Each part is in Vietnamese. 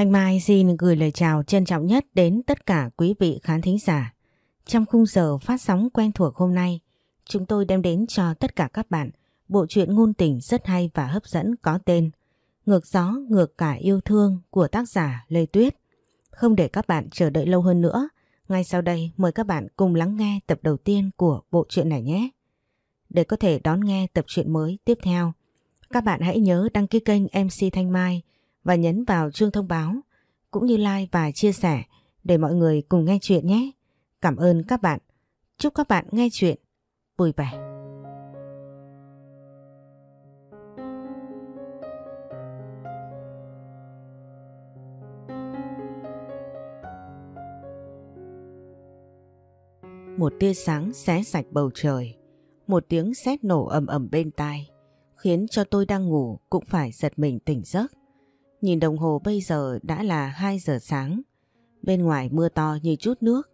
Thanh Mai xin gửi lời chào trân trọng nhất đến tất cả quý vị khán thính giả. Trong khung giờ phát sóng quen thuộc hôm nay, chúng tôi đem đến cho tất cả các bạn bộ truyện ngôn tình rất hay và hấp dẫn có tên Ngược gió ngược cả yêu thương của tác giả Lê Tuyết. Không để các bạn chờ đợi lâu hơn nữa, ngay sau đây mời các bạn cùng lắng nghe tập đầu tiên của bộ truyện này nhé. Để có thể đón nghe tập truyện mới tiếp theo, các bạn hãy nhớ đăng ký kênh MC Thanh Mai và nhấn vào chuông thông báo cũng như like và chia sẻ để mọi người cùng nghe chuyện nhé. Cảm ơn các bạn. Chúc các bạn nghe chuyện vui vẻ. Một tia sáng xé sạch bầu trời, một tiếng sét nổ ầm ầm bên tai, khiến cho tôi đang ngủ cũng phải giật mình tỉnh giấc. Nhìn đồng hồ bây giờ đã là 2 giờ sáng. Bên ngoài mưa to như chút nước.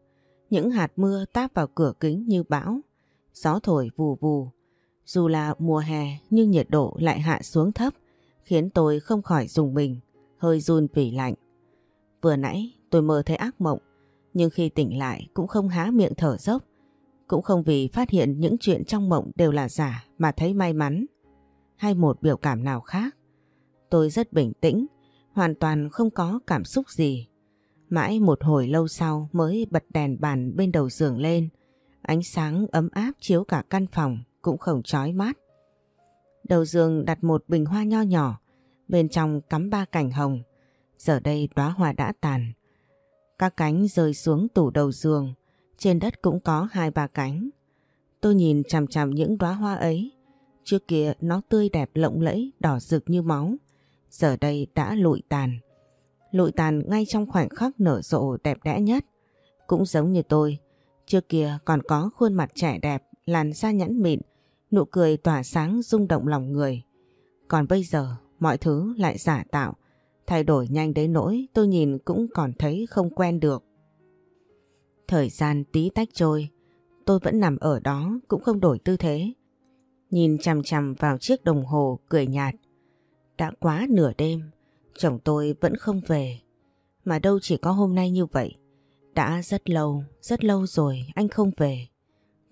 Những hạt mưa táp vào cửa kính như bão. Gió thổi vù vù. Dù là mùa hè nhưng nhiệt độ lại hạ xuống thấp khiến tôi không khỏi dùng mình, hơi run vì lạnh. Vừa nãy tôi mơ thấy ác mộng nhưng khi tỉnh lại cũng không há miệng thở dốc. Cũng không vì phát hiện những chuyện trong mộng đều là giả mà thấy may mắn hay một biểu cảm nào khác. Tôi rất bình tĩnh hoàn toàn không có cảm xúc gì. Mãi một hồi lâu sau mới bật đèn bàn bên đầu giường lên, ánh sáng ấm áp chiếu cả căn phòng cũng không chói mắt. Đầu giường đặt một bình hoa nho nhỏ, bên trong cắm ba cành hồng, giờ đây đóa hoa đã tàn. Các cánh rơi xuống tủ đầu giường, trên đất cũng có hai ba cánh. Tôi nhìn chằm chằm những đóa hoa ấy, trước kia nó tươi đẹp lộng lẫy, đỏ rực như máu giờ đây đã lụi tàn. Lụi tàn ngay trong khoảnh khắc nở rộ đẹp đẽ nhất. Cũng giống như tôi, trước kia còn có khuôn mặt trẻ đẹp, làn da nhẵn mịn, nụ cười tỏa sáng rung động lòng người. Còn bây giờ, mọi thứ lại giả tạo, thay đổi nhanh đến nỗi tôi nhìn cũng còn thấy không quen được. Thời gian tí tách trôi, tôi vẫn nằm ở đó cũng không đổi tư thế. Nhìn chằm chằm vào chiếc đồng hồ cười nhạt. Đã quá nửa đêm, chồng tôi vẫn không về. Mà đâu chỉ có hôm nay như vậy. Đã rất lâu, rất lâu rồi anh không về.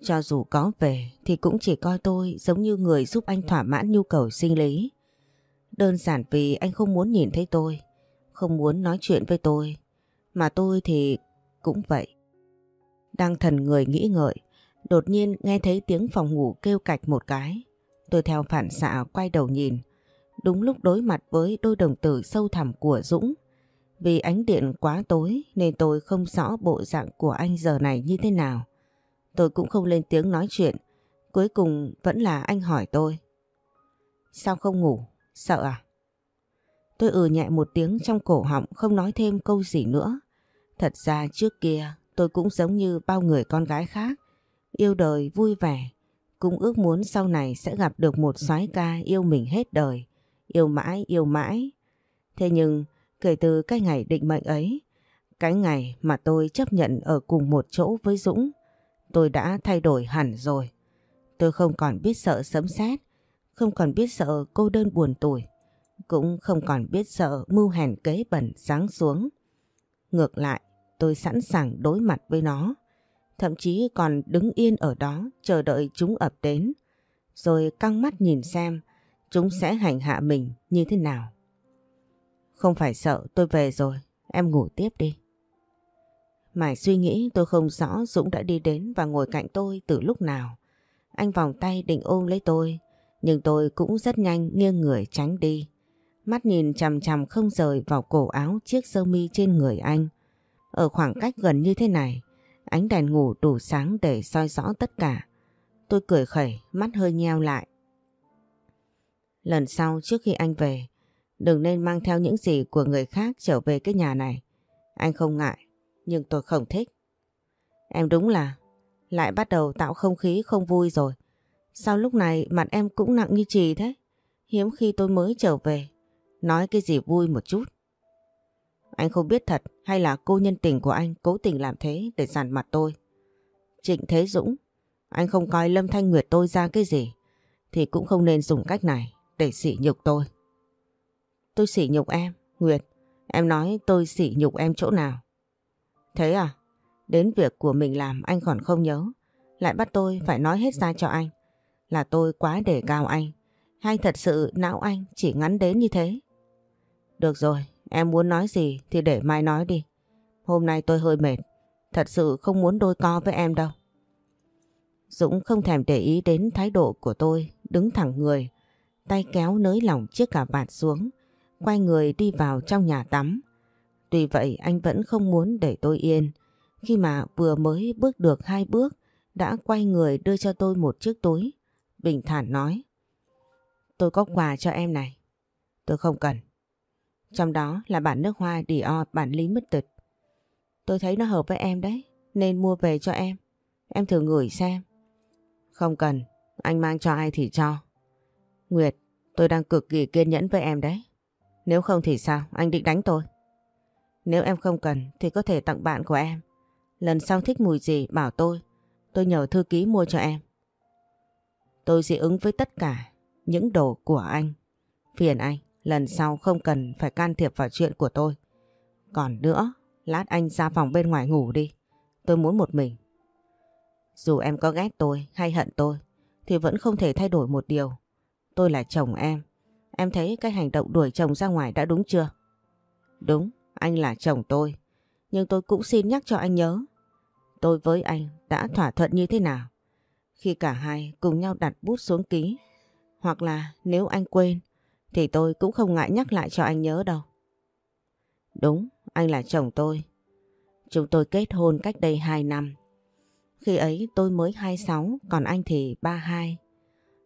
Cho dù có về thì cũng chỉ coi tôi giống như người giúp anh thỏa mãn nhu cầu sinh lý. Đơn giản vì anh không muốn nhìn thấy tôi, không muốn nói chuyện với tôi. Mà tôi thì cũng vậy. Đang thần người nghĩ ngợi, đột nhiên nghe thấy tiếng phòng ngủ kêu cạch một cái. Tôi theo phản xạ quay đầu nhìn, đúng lúc đối mặt với đôi đồng tử sâu thẳm của Dũng. Vì ánh điện quá tối nên tôi không rõ bộ dạng của anh giờ này như thế nào. Tôi cũng không lên tiếng nói chuyện, cuối cùng vẫn là anh hỏi tôi. Sao không ngủ? Sợ à? Tôi ừ nhẹ một tiếng trong cổ họng không nói thêm câu gì nữa. Thật ra trước kia tôi cũng giống như bao người con gái khác, yêu đời vui vẻ, cũng ước muốn sau này sẽ gặp được một soái ca yêu mình hết đời yêu mãi yêu mãi. Thế nhưng kể từ cái ngày định mệnh ấy, cái ngày mà tôi chấp nhận ở cùng một chỗ với Dũng, tôi đã thay đổi hẳn rồi. Tôi không còn biết sợ sấm sét, không còn biết sợ cô đơn buồn tủi, cũng không còn biết sợ mưu hèn kế bẩn sáng xuống. Ngược lại, tôi sẵn sàng đối mặt với nó, thậm chí còn đứng yên ở đó chờ đợi chúng ập đến, rồi căng mắt nhìn xem chúng sẽ hành hạ mình như thế nào. Không phải sợ tôi về rồi, em ngủ tiếp đi. Mải suy nghĩ tôi không rõ Dũng đã đi đến và ngồi cạnh tôi từ lúc nào. Anh vòng tay định ôm lấy tôi, nhưng tôi cũng rất nhanh nghiêng người tránh đi. Mắt nhìn chằm chằm không rời vào cổ áo chiếc sơ mi trên người anh. Ở khoảng cách gần như thế này, ánh đèn ngủ đủ sáng để soi rõ tất cả. Tôi cười khẩy, mắt hơi nheo lại. Lần sau trước khi anh về, đừng nên mang theo những gì của người khác trở về cái nhà này. Anh không ngại, nhưng tôi không thích. Em đúng là lại bắt đầu tạo không khí không vui rồi. Sao lúc này mặt em cũng nặng như trì thế? Hiếm khi tôi mới trở về. Nói cái gì vui một chút. Anh không biết thật hay là cô nhân tình của anh cố tình làm thế để giàn mặt tôi. Trịnh Thế Dũng, anh không coi Lâm Thanh Nguyệt tôi ra cái gì thì cũng không nên dùng cách này để sỉ nhục tôi. Tôi sỉ nhục em, Nguyệt. Em nói tôi sỉ nhục em chỗ nào? Thế à? Đến việc của mình làm anh còn không nhớ. Lại bắt tôi phải nói hết ra cho anh. Là tôi quá để cao anh. Hay thật sự não anh chỉ ngắn đến như thế? Được rồi, em muốn nói gì thì để mai nói đi. Hôm nay tôi hơi mệt. Thật sự không muốn đôi co với em đâu. Dũng không thèm để ý đến thái độ của tôi, đứng thẳng người, tay kéo nới lỏng chiếc cà vạt xuống, quay người đi vào trong nhà tắm. Tuy vậy anh vẫn không muốn để tôi yên, khi mà vừa mới bước được hai bước đã quay người đưa cho tôi một chiếc túi. Bình thản nói, tôi có quà cho em này. Tôi không cần. Trong đó là bản nước hoa Dior bản lý mất tịch. Tôi thấy nó hợp với em đấy, nên mua về cho em. Em thử ngửi xem. Không cần, anh mang cho ai thì cho. Nguyệt, tôi đang cực kỳ kiên nhẫn với em đấy. Nếu không thì sao, anh định đánh tôi. Nếu em không cần thì có thể tặng bạn của em. Lần sau thích mùi gì bảo tôi, tôi nhờ thư ký mua cho em. Tôi dị ứng với tất cả những đồ của anh. Phiền anh, lần sau không cần phải can thiệp vào chuyện của tôi. Còn nữa, lát anh ra phòng bên ngoài ngủ đi. Tôi muốn một mình. Dù em có ghét tôi hay hận tôi thì vẫn không thể thay đổi một điều. Tôi là chồng em. Em thấy cái hành động đuổi chồng ra ngoài đã đúng chưa? Đúng, anh là chồng tôi. Nhưng tôi cũng xin nhắc cho anh nhớ. Tôi với anh đã thỏa thuận như thế nào? Khi cả hai cùng nhau đặt bút xuống ký. Hoặc là nếu anh quên thì tôi cũng không ngại nhắc lại cho anh nhớ đâu. Đúng, anh là chồng tôi. Chúng tôi kết hôn cách đây 2 năm. Khi ấy tôi mới 26, còn anh thì 32.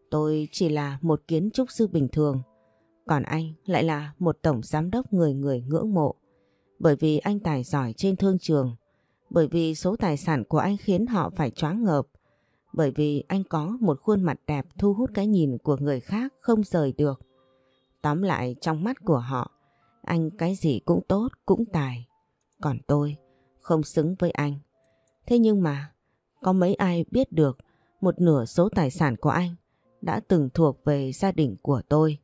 Tôi chỉ là một kiến trúc sư bình thường, còn anh lại là một tổng giám đốc người người ngưỡng mộ. Bởi vì anh tài giỏi trên thương trường, bởi vì số tài sản của anh khiến họ phải choáng ngợp, bởi vì anh có một khuôn mặt đẹp thu hút cái nhìn của người khác không rời được. Tóm lại trong mắt của họ, anh cái gì cũng tốt, cũng tài. Còn tôi không xứng với anh. Thế nhưng mà có mấy ai biết được một nửa số tài sản của anh đã từng thuộc về gia đình của tôi.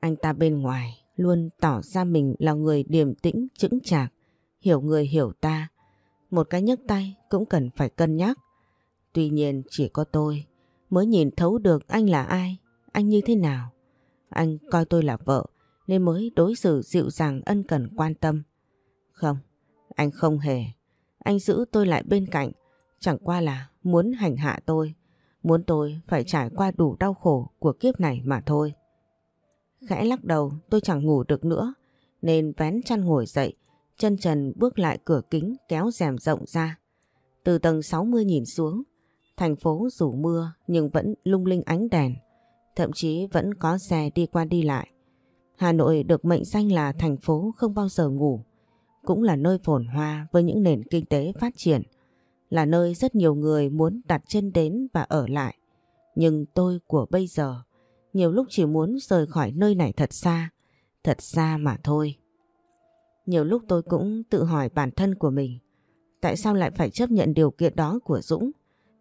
Anh ta bên ngoài luôn tỏ ra mình là người điềm tĩnh, chững chạc, hiểu người hiểu ta. Một cái nhấc tay cũng cần phải cân nhắc. Tuy nhiên chỉ có tôi mới nhìn thấu được anh là ai, anh như thế nào. Anh coi tôi là vợ nên mới đối xử dịu dàng ân cần quan tâm. Không, anh không hề. Anh giữ tôi lại bên cạnh, chẳng qua là muốn hành hạ tôi, muốn tôi phải trải qua đủ đau khổ của kiếp này mà thôi. Khẽ lắc đầu tôi chẳng ngủ được nữa, nên vén chăn ngồi dậy, chân trần bước lại cửa kính kéo rèm rộng ra. Từ tầng 60 nhìn xuống, thành phố rủ mưa nhưng vẫn lung linh ánh đèn, thậm chí vẫn có xe đi qua đi lại. Hà Nội được mệnh danh là thành phố không bao giờ ngủ, cũng là nơi phồn hoa với những nền kinh tế phát triển, là nơi rất nhiều người muốn đặt chân đến và ở lại. Nhưng tôi của bây giờ nhiều lúc chỉ muốn rời khỏi nơi này thật xa, thật xa mà thôi. Nhiều lúc tôi cũng tự hỏi bản thân của mình, tại sao lại phải chấp nhận điều kiện đó của Dũng?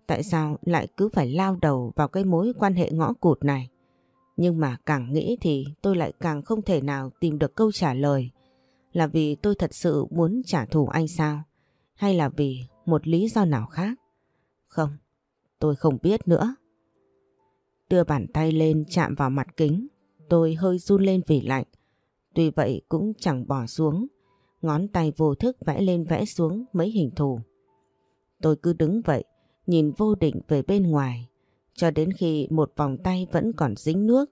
Tại sao lại cứ phải lao đầu vào cái mối quan hệ ngõ cụt này? Nhưng mà càng nghĩ thì tôi lại càng không thể nào tìm được câu trả lời. Là vì tôi thật sự muốn trả thù anh sao? Hay là vì một lý do nào khác? Không, tôi không biết nữa. Đưa bàn tay lên chạm vào mặt kính, tôi hơi run lên vì lạnh. Tuy vậy cũng chẳng bỏ xuống, ngón tay vô thức vẽ lên vẽ xuống mấy hình thù. Tôi cứ đứng vậy, nhìn vô định về bên ngoài, cho đến khi một vòng tay vẫn còn dính nước,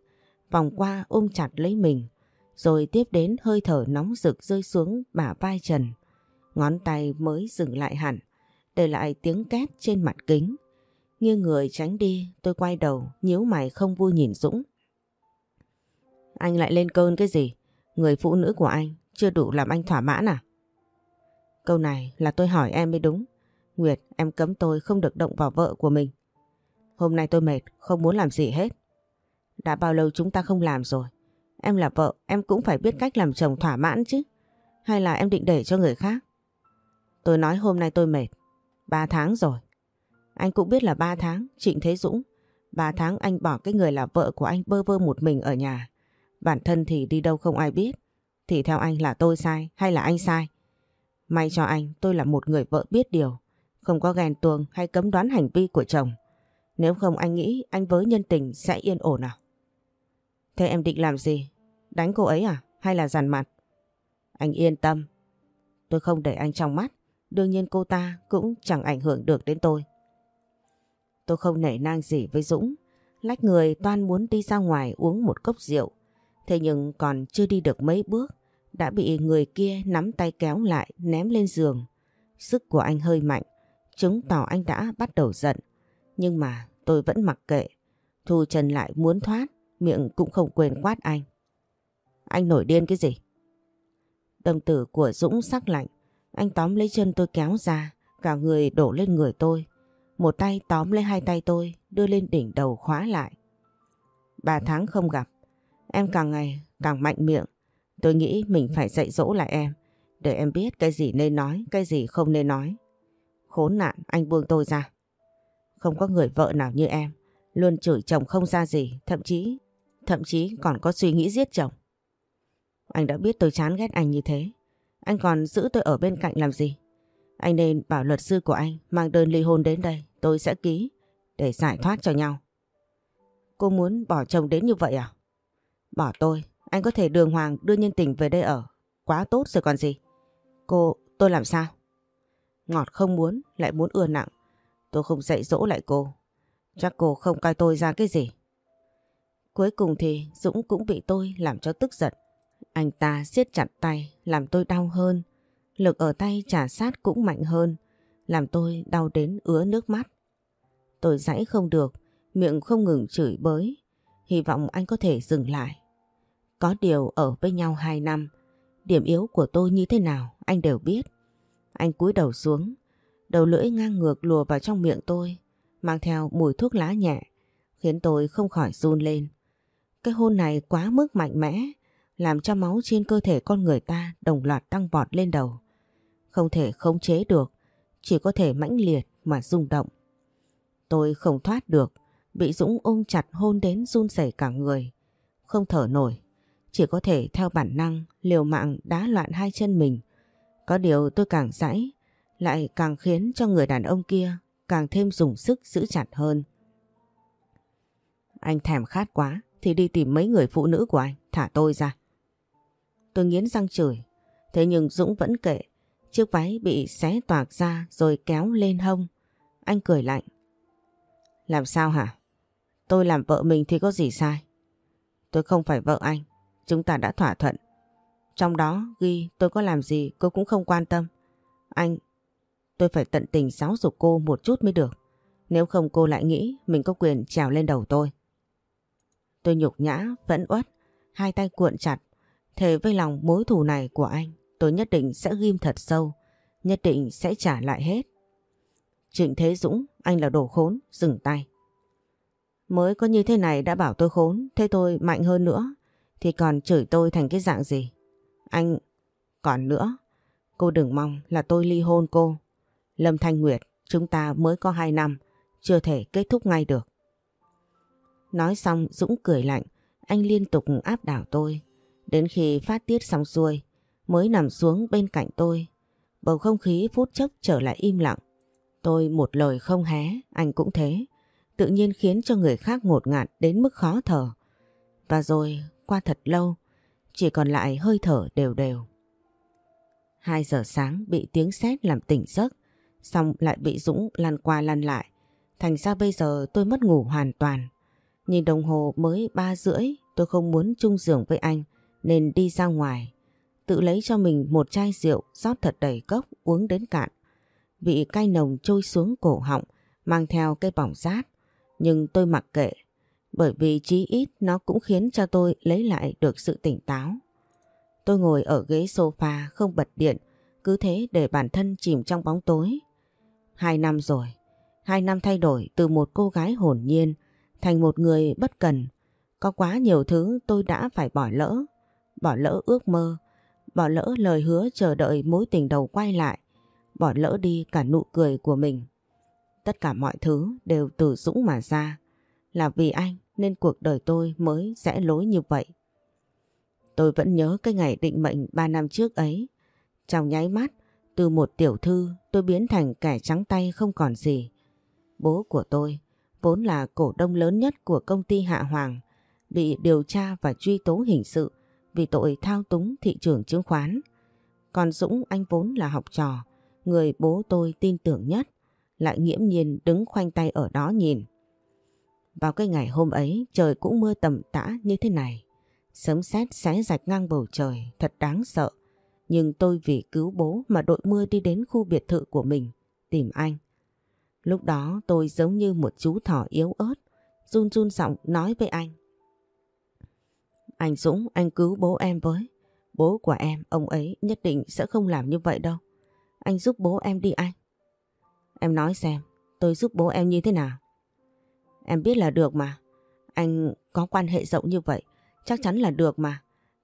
vòng qua ôm chặt lấy mình, rồi tiếp đến hơi thở nóng rực rơi xuống bả vai Trần. Ngón tay mới dừng lại hẳn, để lại tiếng két trên mặt kính. Như người tránh đi, tôi quay đầu, nhíu mày không vui nhìn Dũng. Anh lại lên cơn cái gì? Người phụ nữ của anh chưa đủ làm anh thỏa mãn à? Câu này là tôi hỏi em mới đúng. Nguyệt, em cấm tôi không được động vào vợ của mình. Hôm nay tôi mệt, không muốn làm gì hết. Đã bao lâu chúng ta không làm rồi. Em là vợ, em cũng phải biết cách làm chồng thỏa mãn chứ. Hay là em định để cho người khác? Tôi nói hôm nay tôi mệt. Ba tháng rồi. Anh cũng biết là ba tháng, Trịnh Thế Dũng. Ba tháng anh bỏ cái người là vợ của anh bơ vơ một mình ở nhà. Bản thân thì đi đâu không ai biết. thì theo anh là tôi sai hay là anh sai? May cho anh tôi là một người vợ biết điều, không có ghen tuông hay cấm đoán hành vi của chồng. Nếu không anh nghĩ anh với nhân tình sẽ yên ổn à? Thế em định làm gì? Đánh cô ấy à? Hay là giàn mặt? Anh yên tâm. Tôi không để anh trong mắt. Đương nhiên cô ta cũng chẳng ảnh hưởng được đến tôi. Tôi không nể nang gì với Dũng. Lách người toan muốn đi ra ngoài uống một cốc rượu. Thế nhưng còn chưa đi được mấy bước đã bị người kia nắm tay kéo lại ném lên giường. Sức của anh hơi mạnh, chứng tỏ anh đã bắt đầu giận. Nhưng mà tôi vẫn mặc kệ. Thu Trần lại muốn thoát, miệng cũng không quên quát anh. Anh nổi điên cái gì? Đồng tử của Dũng sắc lạnh, anh tóm lấy chân tôi kéo ra, cả người đổ lên người tôi. Một tay tóm lấy hai tay tôi, đưa lên đỉnh đầu khóa lại. Ba tháng không gặp, em càng ngày càng mạnh miệng. Tôi nghĩ mình phải dạy dỗ lại em, để em biết cái gì nên nói, cái gì không nên nói. Khốn nạn, anh buông tôi ra. Không có người vợ nào như em, luôn chửi chồng không ra gì, thậm chí, thậm chí còn có suy nghĩ giết chồng. Anh đã biết tôi chán ghét anh như thế, anh còn giữ tôi ở bên cạnh làm gì? Anh nên bảo luật sư của anh mang đơn ly hôn đến đây, tôi sẽ ký để giải thoát cho nhau. Cô muốn bỏ chồng đến như vậy à? Bỏ tôi, anh có thể đường hoàng đưa nhân tình về đây ở. Quá tốt rồi còn gì. Cô, tôi làm sao? Ngọt không muốn, lại muốn ưa nặng. Tôi không dạy dỗ lại cô. Chắc cô không coi tôi ra cái gì. Cuối cùng thì Dũng cũng bị tôi làm cho tức giận. Anh ta siết chặt tay làm tôi đau hơn. Lực ở tay trả sát cũng mạnh hơn. Làm tôi đau đến ứa nước mắt. Tôi dãy không được, miệng không ngừng chửi bới. Hy vọng anh có thể dừng lại. Có điều ở với nhau 2 năm, điểm yếu của tôi như thế nào anh đều biết. Anh cúi đầu xuống, đầu lưỡi ngang ngược lùa vào trong miệng tôi, mang theo mùi thuốc lá nhẹ, khiến tôi không khỏi run lên. Cái hôn này quá mức mạnh mẽ, làm cho máu trên cơ thể con người ta đồng loạt tăng vọt lên đầu. Không thể khống chế được, chỉ có thể mãnh liệt mà rung động. Tôi không thoát được, bị Dũng ôm chặt hôn đến run rẩy cả người. Không thở nổi, chỉ có thể theo bản năng liều mạng đá loạn hai chân mình. Có điều tôi càng dãy, lại càng khiến cho người đàn ông kia càng thêm dùng sức giữ chặt hơn. Anh thèm khát quá thì đi tìm mấy người phụ nữ của anh, thả tôi ra. Tôi nghiến răng chửi, thế nhưng Dũng vẫn kệ. Chiếc váy bị xé toạc ra rồi kéo lên hông. Anh cười lạnh. Làm sao hả? Tôi làm vợ mình thì có gì sai? Tôi không phải vợ anh. Chúng ta đã thỏa thuận. Trong đó ghi tôi có làm gì cô cũng không quan tâm. Anh, tôi phải tận tình giáo dục cô một chút mới được. Nếu không cô lại nghĩ mình có quyền trèo lên đầu tôi. Tôi nhục nhã, vẫn uất, hai tay cuộn chặt. Thề với lòng mối thù này của anh, tôi nhất định sẽ ghim thật sâu, nhất định sẽ trả lại hết. Trịnh Thế Dũng, anh là đồ khốn, dừng tay. Mới có như thế này đã bảo tôi khốn, thế tôi mạnh hơn nữa, thì còn chửi tôi thành cái dạng gì? Anh... Còn nữa, cô đừng mong là tôi ly hôn cô. Lâm Thanh Nguyệt, chúng ta mới có 2 năm, chưa thể kết thúc ngay được. Nói xong Dũng cười lạnh, anh liên tục áp đảo tôi. Đến khi phát tiết xong xuôi, mới nằm xuống bên cạnh tôi. Bầu không khí phút chốc trở lại im lặng. Tôi một lời không hé, anh cũng thế. Tự nhiên khiến cho người khác ngột ngạt đến mức khó thở. Và rồi qua thật lâu, chỉ còn lại hơi thở đều đều. 2 giờ sáng bị tiếng sét làm tỉnh giấc, xong lại bị Dũng lăn qua lăn lại. Thành ra bây giờ tôi mất ngủ hoàn toàn. Nhìn đồng hồ mới 3 rưỡi, tôi không muốn chung giường với anh nên đi ra ngoài. Tự lấy cho mình một chai rượu rót thật đầy cốc uống đến cạn. Vị cay nồng trôi xuống cổ họng mang theo cây bỏng rát. Nhưng tôi mặc kệ bởi vì chí ít nó cũng khiến cho tôi lấy lại được sự tỉnh táo. Tôi ngồi ở ghế sofa không bật điện, cứ thế để bản thân chìm trong bóng tối. Hai năm rồi, hai năm thay đổi từ một cô gái hồn nhiên thành một người bất cần. Có quá nhiều thứ tôi đã phải bỏ lỡ, bỏ lỡ ước mơ, bỏ lỡ lời hứa chờ đợi mối tình đầu quay lại, bỏ lỡ đi cả nụ cười của mình. Tất cả mọi thứ đều từ Dũng mà ra, là vì anh nên cuộc đời tôi mới rẽ lối như vậy. Tôi vẫn nhớ cái ngày định mệnh 3 năm trước ấy. Trong nháy mắt, từ một tiểu thư tôi biến thành kẻ trắng tay không còn gì. Bố của tôi, vốn là cổ đông lớn nhất của công ty Hạ Hoàng, bị điều tra và truy tố hình sự vì tội thao túng thị trường chứng khoán. Còn Dũng anh vốn là học trò, người bố tôi tin tưởng nhất, lại nghiễm nhiên đứng khoanh tay ở đó nhìn. Vào cái ngày hôm ấy trời cũng mưa tầm tã như thế này. Sấm sét xé rạch ngang bầu trời thật đáng sợ. Nhưng tôi vì cứu bố mà đội mưa đi đến khu biệt thự của mình tìm anh. Lúc đó tôi giống như một chú thỏ yếu ớt run run giọng nói với anh. Anh Dũng anh cứu bố em với. Bố của em ông ấy nhất định sẽ không làm như vậy đâu. Anh giúp bố em đi anh. Em nói xem tôi giúp bố em như thế nào. Em biết là được mà. Anh có quan hệ rộng như vậy chắc chắn là được mà.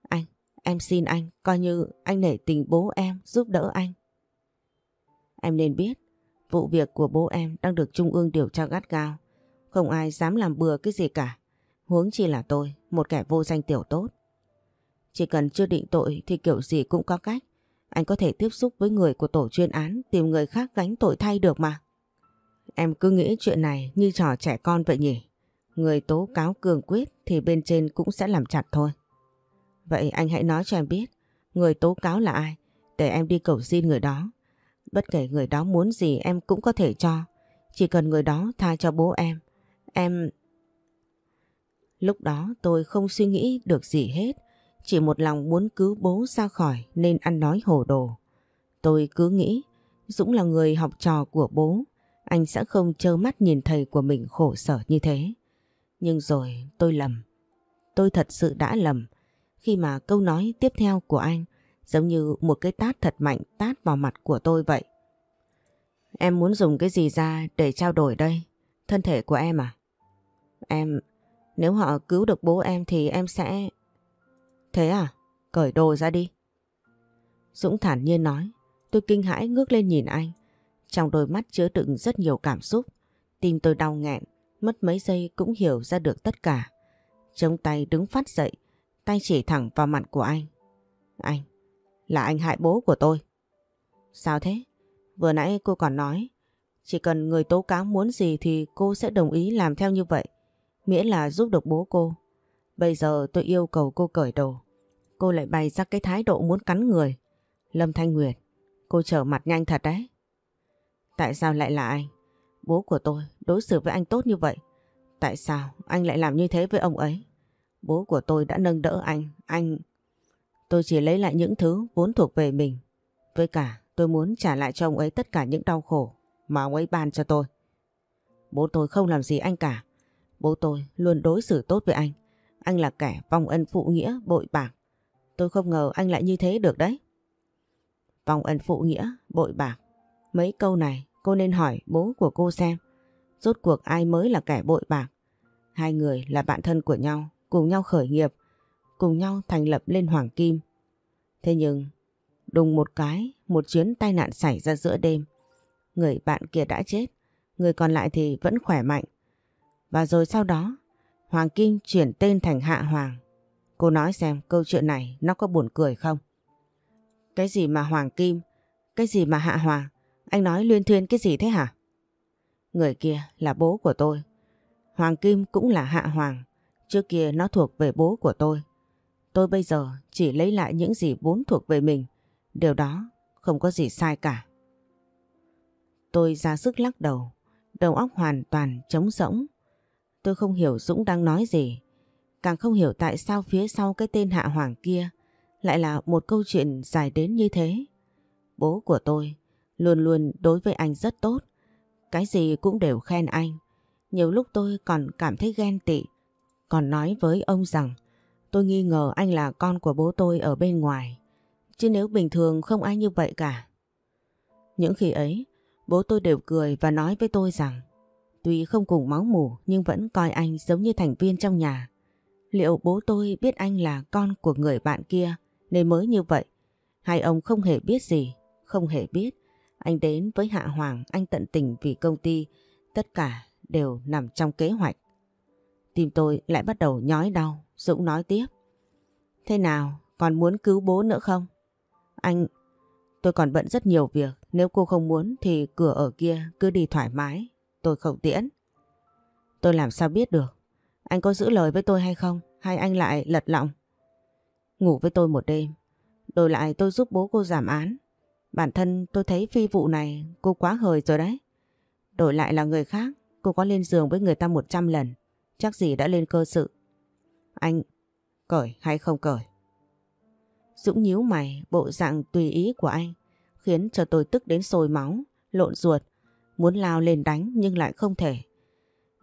Anh, em xin anh coi như anh nể tình bố em giúp đỡ anh. Em nên biết vụ việc của bố em đang được Trung ương điều tra gắt gao. Không ai dám làm bừa cái gì cả. Huống chi là tôi, một kẻ vô danh tiểu tốt. Chỉ cần chưa định tội thì kiểu gì cũng có cách. Anh có thể tiếp xúc với người của tổ chuyên án, tìm người khác gánh tội thay được mà. Em cứ nghĩ chuyện này như trò trẻ con vậy nhỉ? Người tố cáo cường quyết thì bên trên cũng sẽ làm chặt thôi. Vậy anh hãy nói cho em biết, người tố cáo là ai, để em đi cầu xin người đó. Bất kể người đó muốn gì em cũng có thể cho. Chỉ cần người đó tha cho bố em. Em... Lúc đó tôi không suy nghĩ được gì hết. Chỉ một lòng muốn cứu bố ra khỏi nên ăn nói hồ đồ. Tôi cứ nghĩ Dũng là người học trò của bố. Anh sẽ không trơ mắt nhìn thầy của mình khổ sở như thế. Nhưng rồi tôi lầm. Tôi thật sự đã lầm. Khi mà câu nói tiếp theo của anh giống như một cái tát thật mạnh tát vào mặt của tôi vậy. Em muốn dùng cái gì ra để trao đổi đây? Thân thể của em à? Em, nếu họ cứu được bố em thì em sẽ... Thế à? Cởi đồ ra đi. Dũng thản nhiên nói. Tôi kinh hãi ngước lên nhìn anh. Trong đôi mắt chứa đựng rất nhiều cảm xúc. Tim tôi đau nghẹn. Mất mấy giây cũng hiểu ra được tất cả. Chống tay đứng phát dậy. Tay chỉ thẳng vào mặt của anh. Anh, là anh hại bố của tôi. Sao thế? Vừa nãy cô còn nói. Chỉ cần người tố cáo muốn gì thì cô sẽ đồng ý làm theo như vậy. Miễn là giúp được bố cô. Bây giờ tôi yêu cầu cô cởi đồ. Cô lại bày ra cái thái độ muốn cắn người. Lâm Thanh Nguyệt, cô trở mặt nhanh thật đấy. Tại sao lại là anh? Bố của tôi đối xử với anh tốt như vậy. Tại sao anh lại làm như thế với ông ấy? Bố của tôi đã nâng đỡ anh. Anh... Tôi chỉ lấy lại những thứ vốn thuộc về mình. Với cả tôi muốn trả lại cho ông ấy tất cả những đau khổ mà ông ấy ban cho tôi. Bố tôi không làm gì anh cả. Bố tôi luôn đối xử tốt với anh. Anh là kẻ vong ân phụ nghĩa bội bạc. Tôi không ngờ anh lại như thế được đấy. Vong ân phụ nghĩa, bội bạc. Mấy câu này cô nên hỏi bố của cô xem. Rốt cuộc ai mới là kẻ bội bạc. Hai người là bạn thân của nhau, cùng nhau khởi nghiệp, cùng nhau thành lập lên Hoàng Kim. Thế nhưng, đùng một cái, một chuyến tai nạn xảy ra giữa đêm. Người bạn kia đã chết, người còn lại thì vẫn khỏe mạnh. Và rồi sau đó, Hoàng Kim chuyển tên thành Hạ Hoàng. Cô nói xem câu chuyện này nó có buồn cười không? Cái gì mà Hoàng Kim? Cái gì mà Hạ Hoàng? Anh nói luyên thuyên cái gì thế hả? Người kia là bố của tôi. Hoàng Kim cũng là Hạ Hoàng. Trước kia nó thuộc về bố của tôi. Tôi bây giờ chỉ lấy lại những gì vốn thuộc về mình. Điều đó không có gì sai cả. Tôi ra sức lắc đầu. Đầu óc hoàn toàn trống rỗng. Tôi không hiểu Dũng đang nói gì. Càng không hiểu tại sao phía sau cái tên Hạ Hoàng kia lại là một câu chuyện dài đến như thế. Bố của tôi luôn luôn đối với anh rất tốt. Cái gì cũng đều khen anh. Nhiều lúc tôi còn cảm thấy ghen tị. Còn nói với ông rằng tôi nghi ngờ anh là con của bố tôi ở bên ngoài. Chứ nếu bình thường không ai như vậy cả. Những khi ấy, bố tôi đều cười và nói với tôi rằng tuy không cùng máu mủ nhưng vẫn coi anh giống như thành viên trong nhà. Liệu bố tôi biết anh là con của người bạn kia nên mới như vậy? Hay ông không hề biết gì? Không hề biết. Anh đến với Hạ Hoàng, anh tận tình vì công ty. Tất cả đều nằm trong kế hoạch. Tim tôi lại bắt đầu nhói đau. Dũng nói tiếp. Thế nào, còn muốn cứu bố nữa không? Anh, tôi còn bận rất nhiều việc. Nếu cô không muốn thì cửa ở kia cứ đi thoải mái. Tôi không tiễn. Tôi làm sao biết được? Anh có giữ lời với tôi hay không? Hay anh lại lật lọng? Ngủ với tôi một đêm. Đổi lại tôi giúp bố cô giảm án. Bản thân tôi thấy phi vụ này cô quá hời rồi đấy. Đổi lại là người khác, cô có lên giường với người ta 100 lần. Chắc gì đã lên cơ sự. Anh, cởi hay không cởi? Dũng nhíu mày, bộ dạng tùy ý của anh, khiến cho tôi tức đến sôi máu, lộn ruột, muốn lao lên đánh nhưng lại không thể.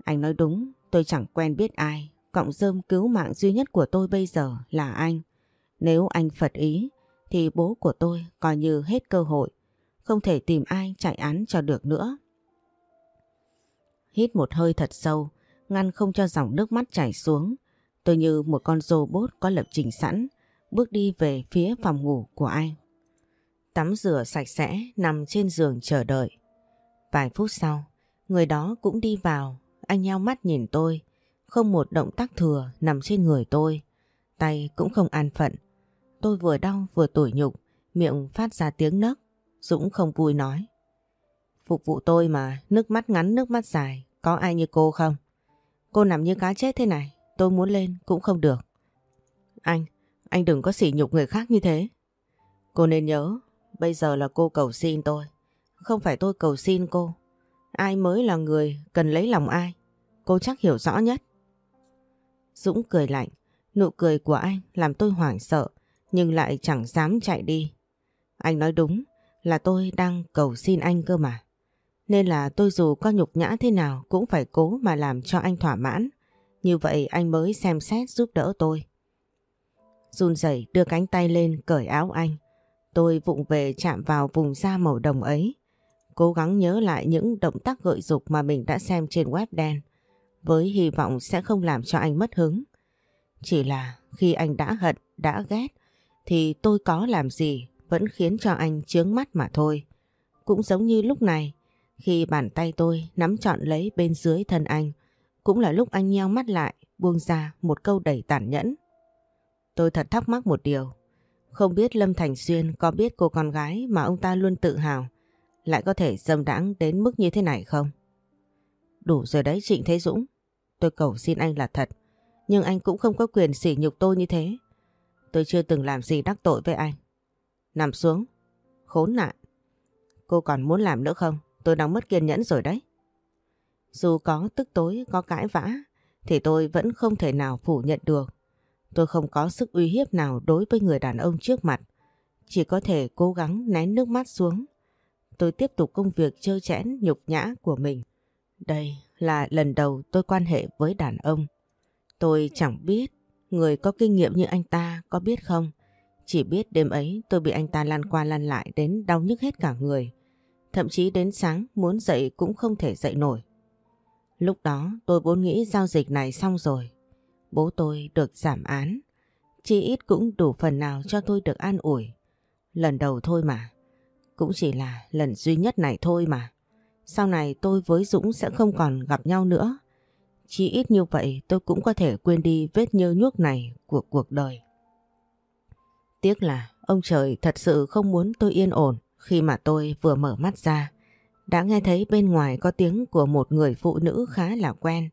Anh nói đúng, tôi chẳng quen biết ai, cộng dơm cứu mạng duy nhất của tôi bây giờ là anh. Nếu anh phật ý, thì bố của tôi coi như hết cơ hội, không thể tìm ai chạy án cho được nữa. Hít một hơi thật sâu, ngăn không cho dòng nước mắt chảy xuống. Tôi như một con robot có lập trình sẵn, bước đi về phía phòng ngủ của anh. Tắm rửa sạch sẽ, nằm trên giường chờ đợi. Vài phút sau, người đó cũng đi vào, anh nheo mắt nhìn tôi, không một động tác thừa nằm trên người tôi. Tay cũng không an phận. Tôi vừa đau vừa tủi nhục, miệng phát ra tiếng nấc. Dũng không vui nói. Phục vụ tôi mà, nước mắt ngắn nước mắt dài, có ai như cô không? Cô nằm như cá chết thế này, tôi muốn lên cũng không được. Anh, anh đừng có sỉ nhục người khác như thế. Cô nên nhớ, bây giờ là cô cầu xin tôi. Không phải tôi cầu xin cô. Ai mới là người cần lấy lòng ai? Cô chắc hiểu rõ nhất. Dũng cười lạnh, nụ cười của anh làm tôi hoảng sợ, nhưng lại chẳng dám chạy đi. Anh nói đúng là tôi đang cầu xin anh cơ mà. Nên là tôi dù có nhục nhã thế nào cũng phải cố mà làm cho anh thỏa mãn. Như vậy anh mới xem xét giúp đỡ tôi. Run rẩy đưa cánh tay lên cởi áo anh. Tôi vụng về chạm vào vùng da màu đồng ấy. Cố gắng nhớ lại những động tác gợi dục mà mình đã xem trên web đen. Với hy vọng sẽ không làm cho anh mất hứng. Chỉ là khi anh đã hận, đã ghét thì tôi có làm gì vẫn khiến cho anh chướng mắt mà thôi. Cũng giống như lúc này khi bàn tay tôi nắm trọn lấy bên dưới thân anh cũng là lúc anh nheo mắt lại buông ra một câu đầy tàn nhẫn. Tôi thật thắc mắc một điều. Không biết Lâm Thành Xuyên có biết cô con gái mà ông ta luôn tự hào lại có thể dâm đãng đến mức như thế này không? Đủ rồi đấy Trịnh Thế Dũng. Tôi cầu xin anh là thật. Nhưng anh cũng không có quyền sỉ nhục tôi như thế. Tôi chưa từng làm gì đắc tội với anh. Nằm xuống. Khốn nạn. Cô còn muốn làm nữa không? Tôi đang mất kiên nhẫn rồi đấy. Dù có tức tối, có cãi vã, thì tôi vẫn không thể nào phủ nhận được. Tôi không có sức uy hiếp nào đối với người đàn ông trước mặt. Chỉ có thể cố gắng nén nước mắt xuống. Tôi tiếp tục công việc trơ chẽn nhục nhã của mình. Đây là lần đầu tôi quan hệ với đàn ông. Tôi chẳng biết người có kinh nghiệm như anh ta có biết không. Chỉ biết đêm ấy tôi bị anh ta lăn qua lăn lại đến đau nhức hết cả người. Thậm chí đến sáng muốn dậy cũng không thể dậy nổi. Lúc đó tôi vốn nghĩ giao dịch này xong rồi. Bố tôi được giảm án. Chỉ ít cũng đủ phần nào cho tôi được an ủi. Lần đầu thôi mà. Cũng chỉ là lần duy nhất này thôi mà. Sau này tôi với Dũng sẽ không còn gặp nhau nữa. Chỉ ít như vậy tôi cũng có thể quên đi vết nhơ nhuốc này của cuộc đời. Tiếc là ông trời thật sự không muốn tôi yên ổn khi mà tôi vừa mở mắt ra. Đã nghe thấy bên ngoài có tiếng của một người phụ nữ khá là quen.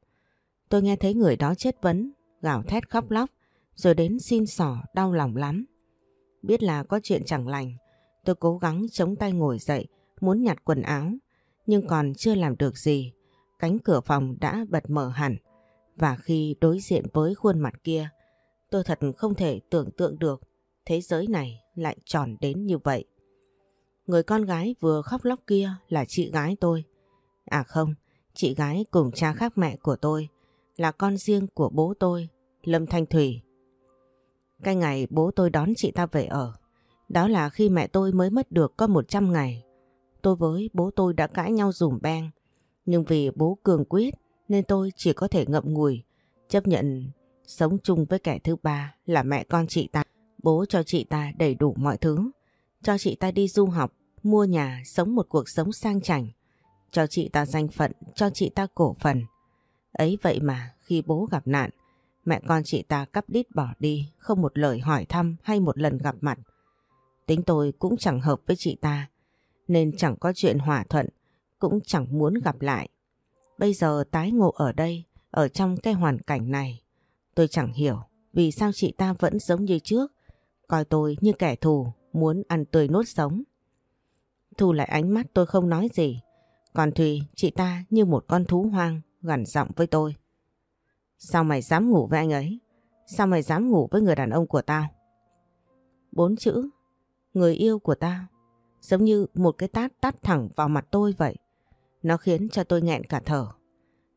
Tôi nghe thấy người đó chất vấn, gào thét khóc lóc, rồi đến xin sỏ đau lòng lắm. Biết là có chuyện chẳng lành, tôi cố gắng chống tay ngồi dậy, muốn nhặt quần áo, nhưng còn chưa làm được gì. Cánh cửa phòng đã bật mở hẳn, và khi đối diện với khuôn mặt kia, tôi thật không thể tưởng tượng được thế giới này lại tròn đến như vậy. Người con gái vừa khóc lóc kia là chị gái tôi. À không, chị gái cùng cha khác mẹ của tôi, là con riêng của bố tôi, Lâm Thanh Thủy. Cái ngày bố tôi đón chị ta về ở, đó là khi mẹ tôi mới mất được có 100 ngày. Tôi với bố tôi đã cãi nhau dùm beng, nhưng vì bố cường quyết nên tôi chỉ có thể ngậm ngùi, chấp nhận sống chung với kẻ thứ ba là mẹ con chị ta. Bố cho chị ta đầy đủ mọi thứ, cho chị ta đi du học, mua nhà, sống một cuộc sống sang chảnh, cho chị ta danh phận, cho chị ta cổ phần. Ấy vậy mà khi bố gặp nạn, Mẹ con chị ta cắp đít bỏ đi, không một lời hỏi thăm hay một lần gặp mặt. Tính tôi cũng chẳng hợp với chị ta, nên chẳng có chuyện hòa thuận, cũng chẳng muốn gặp lại. Bây giờ tái ngộ ở đây, ở trong cái hoàn cảnh này, tôi chẳng hiểu vì sao chị ta vẫn giống như trước, coi tôi như kẻ thù, muốn ăn tươi nốt sống. Thu lại ánh mắt tôi không nói gì, còn Thùy chị ta như một con thú hoang gằn giọng với tôi. Sao mày dám ngủ với anh ấy? Sao mày dám ngủ với người đàn ông của tao? Bốn chữ, người yêu của ta giống như một cái tát tát thẳng vào mặt tôi vậy. Nó khiến cho tôi nghẹn cả thở.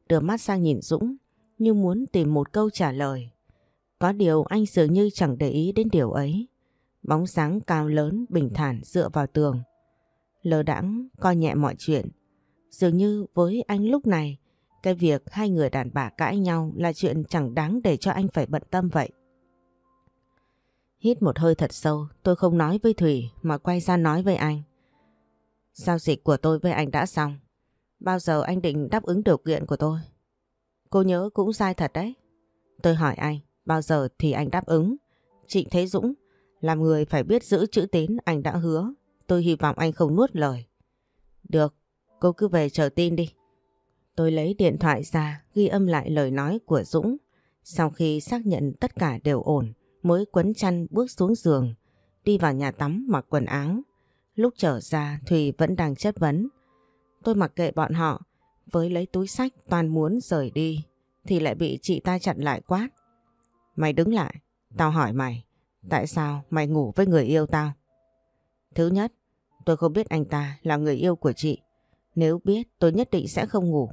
Đưa mắt sang nhìn Dũng, như muốn tìm một câu trả lời. Có điều anh dường như chẳng để ý đến điều ấy. Bóng sáng cao lớn, bình thản dựa vào tường. Lờ đãng, coi nhẹ mọi chuyện. Dường như với anh lúc này, cái việc hai người đàn bà cãi nhau là chuyện chẳng đáng để cho anh phải bận tâm vậy. Hít một hơi thật sâu, tôi không nói với Thủy mà quay ra nói với anh. Giao dịch của tôi với anh đã xong. Bao giờ anh định đáp ứng điều kiện của tôi? Cô nhớ cũng sai thật đấy. Tôi hỏi anh, bao giờ thì anh đáp ứng? Trịnh Thế Dũng, làm người phải biết giữ chữ tín anh đã hứa. Tôi hy vọng anh không nuốt lời. Được, cô cứ về chờ tin đi. Tôi lấy điện thoại ra ghi âm lại lời nói của Dũng. Sau khi xác nhận tất cả đều ổn mới quấn chăn bước xuống giường đi vào nhà tắm mặc quần áo. Lúc trở ra Thùy vẫn đang chất vấn. Tôi mặc kệ bọn họ với lấy túi sách toàn muốn rời đi thì lại bị chị ta chặn lại quát. Mày đứng lại, tao hỏi mày, tại sao mày ngủ với người yêu tao? Thứ nhất, tôi không biết anh ta là người yêu của chị. Nếu biết tôi nhất định sẽ không ngủ.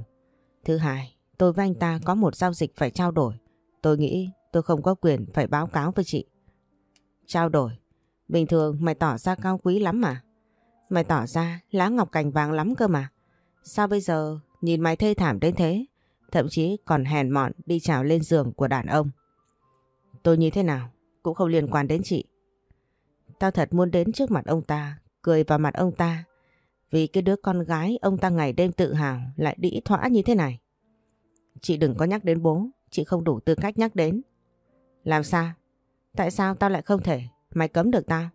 Thứ hai, tôi với anh ta có một giao dịch phải trao đổi. Tôi nghĩ tôi không có quyền phải báo cáo với chị. Trao đổi? Bình thường mày tỏ ra cao quý lắm mà. Mày tỏ ra lá ngọc cành vàng lắm cơ mà. Sao bây giờ nhìn mày thê thảm đến thế? Thậm chí còn hèn mọn đi trào lên giường của đàn ông. Tôi như thế nào cũng không liên quan đến chị. Tao thật muốn đến trước mặt ông ta, cười vào mặt ông ta vì cái đứa con gái ông ta ngày đêm tự hào lại đĩ thỏa như thế này. Chị đừng có nhắc đến bố, chị không đủ tư cách nhắc đến. Làm sao? Tại sao tao lại không thể? Mày cấm được tao?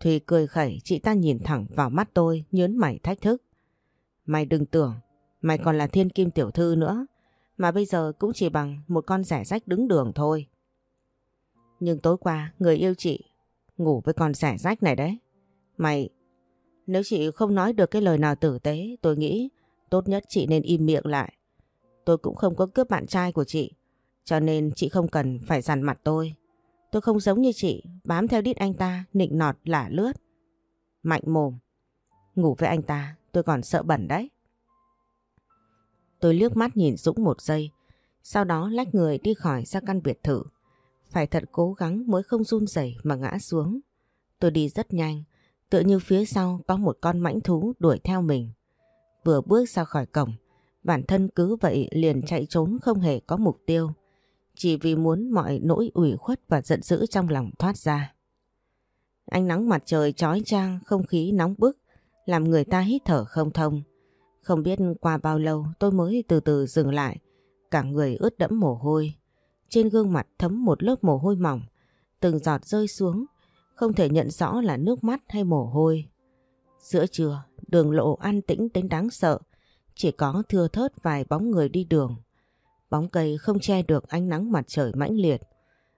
Thùy cười khẩy, chị ta nhìn thẳng vào mắt tôi, nhớn mày thách thức. Mày đừng tưởng, mày còn là thiên kim tiểu thư nữa, mà bây giờ cũng chỉ bằng một con rẻ rách đứng đường thôi. Nhưng tối qua, người yêu chị ngủ với con rẻ rách này đấy. Mày nếu chị không nói được cái lời nào tử tế, tôi nghĩ tốt nhất chị nên im miệng lại. Tôi cũng không có cướp bạn trai của chị, cho nên chị không cần phải dằn mặt tôi. Tôi không giống như chị, bám theo đít anh ta, nịnh nọt lả lướt. Mạnh mồm. Ngủ với anh ta, tôi còn sợ bẩn đấy. Tôi liếc mắt nhìn Dũng một giây, sau đó lách người đi khỏi ra căn biệt thự. Phải thật cố gắng mới không run rẩy mà ngã xuống. Tôi đi rất nhanh, Tựa như phía sau có một con mãnh thú đuổi theo mình. Vừa bước ra khỏi cổng, bản thân cứ vậy liền chạy trốn không hề có mục tiêu. Chỉ vì muốn mọi nỗi ủy khuất và giận dữ trong lòng thoát ra. Ánh nắng mặt trời chói chang, không khí nóng bức, làm người ta hít thở không thông. Không biết qua bao lâu tôi mới từ từ dừng lại, cả người ướt đẫm mồ hôi. Trên gương mặt thấm một lớp mồ hôi mỏng, từng giọt rơi xuống không thể nhận rõ là nước mắt hay mồ hôi. Giữa trưa, đường lộ an tĩnh đến đáng sợ, chỉ có thưa thớt vài bóng người đi đường. Bóng cây không che được ánh nắng mặt trời mãnh liệt.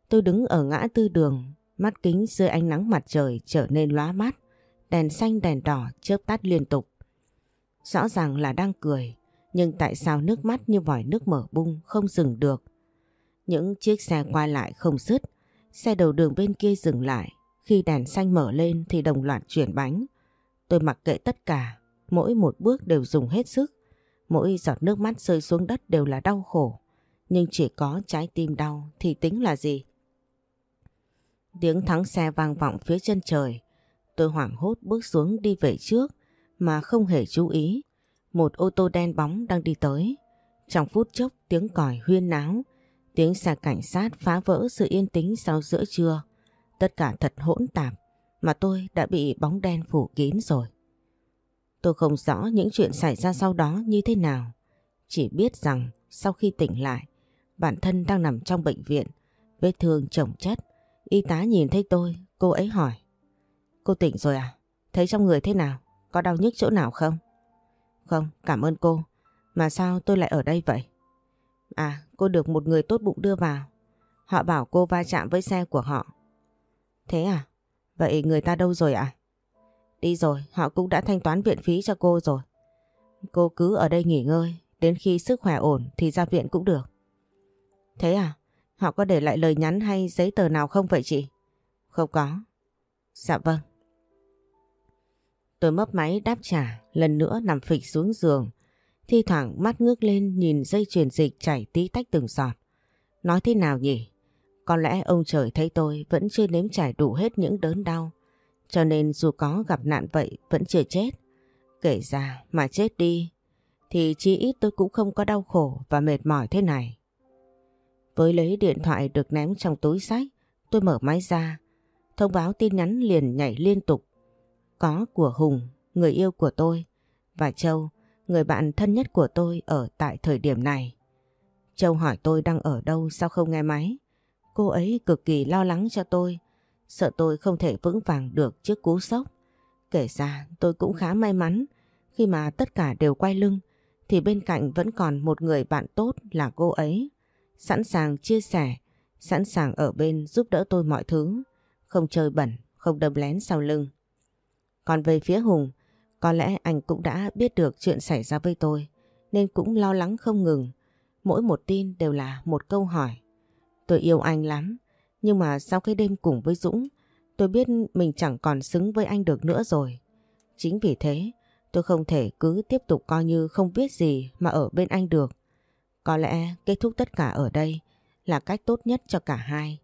Tôi đứng ở ngã tư đường, mắt kính dưới ánh nắng mặt trời trở nên lóa mắt, đèn xanh đèn đỏ chớp tắt liên tục. Rõ ràng là đang cười, nhưng tại sao nước mắt như vòi nước mở bung không dừng được. Những chiếc xe qua lại không dứt, xe đầu đường bên kia dừng lại, khi đèn xanh mở lên thì đồng loạt chuyển bánh. Tôi mặc kệ tất cả, mỗi một bước đều dùng hết sức. Mỗi giọt nước mắt rơi xuống đất đều là đau khổ. Nhưng chỉ có trái tim đau thì tính là gì? Tiếng thắng xe vang vọng phía chân trời. Tôi hoảng hốt bước xuống đi về trước mà không hề chú ý. Một ô tô đen bóng đang đi tới. Trong phút chốc tiếng còi huyên náo, tiếng xe cảnh sát phá vỡ sự yên tĩnh sau giữa trưa. Tất cả thật hỗn tạp mà tôi đã bị bóng đen phủ kín rồi. Tôi không rõ những chuyện xảy ra sau đó như thế nào. Chỉ biết rằng sau khi tỉnh lại, bản thân đang nằm trong bệnh viện, vết thương chồng chất. Y tá nhìn thấy tôi, cô ấy hỏi. Cô tỉnh rồi à? Thấy trong người thế nào? Có đau nhức chỗ nào không? Không, cảm ơn cô. Mà sao tôi lại ở đây vậy? À, cô được một người tốt bụng đưa vào. Họ bảo cô va chạm với xe của họ. Thế à? Vậy người ta đâu rồi ạ? À? Đi rồi, họ cũng đã thanh toán viện phí cho cô rồi. Cô cứ ở đây nghỉ ngơi, đến khi sức khỏe ổn thì ra viện cũng được. Thế à? Họ có để lại lời nhắn hay giấy tờ nào không vậy chị? Không có. Dạ vâng. Tôi mấp máy đáp trả, lần nữa nằm phịch xuống giường. Thi thoảng mắt ngước lên nhìn dây truyền dịch chảy tí tách từng giọt. Nói thế nào nhỉ? Có lẽ ông trời thấy tôi vẫn chưa nếm trải đủ hết những đớn đau. Cho nên dù có gặp nạn vậy vẫn chưa chết. Kể ra mà chết đi thì chí ít tôi cũng không có đau khổ và mệt mỏi thế này. Với lấy điện thoại được ném trong túi sách, tôi mở máy ra. Thông báo tin nhắn liền nhảy liên tục. Có của Hùng, người yêu của tôi, và Châu, người bạn thân nhất của tôi ở tại thời điểm này. Châu hỏi tôi đang ở đâu sao không nghe máy. Cô ấy cực kỳ lo lắng cho tôi, sợ tôi không thể vững vàng được trước cú sốc. Kể ra tôi cũng khá may mắn khi mà tất cả đều quay lưng thì bên cạnh vẫn còn một người bạn tốt là cô ấy. Sẵn sàng chia sẻ, sẵn sàng ở bên giúp đỡ tôi mọi thứ, không chơi bẩn, không đâm lén sau lưng. Còn về phía Hùng, có lẽ anh cũng đã biết được chuyện xảy ra với tôi nên cũng lo lắng không ngừng. Mỗi một tin đều là một câu hỏi. Tôi yêu anh lắm, nhưng mà sau cái đêm cùng với Dũng, tôi biết mình chẳng còn xứng với anh được nữa rồi. Chính vì thế, tôi không thể cứ tiếp tục coi như không biết gì mà ở bên anh được. Có lẽ kết thúc tất cả ở đây là cách tốt nhất cho cả hai.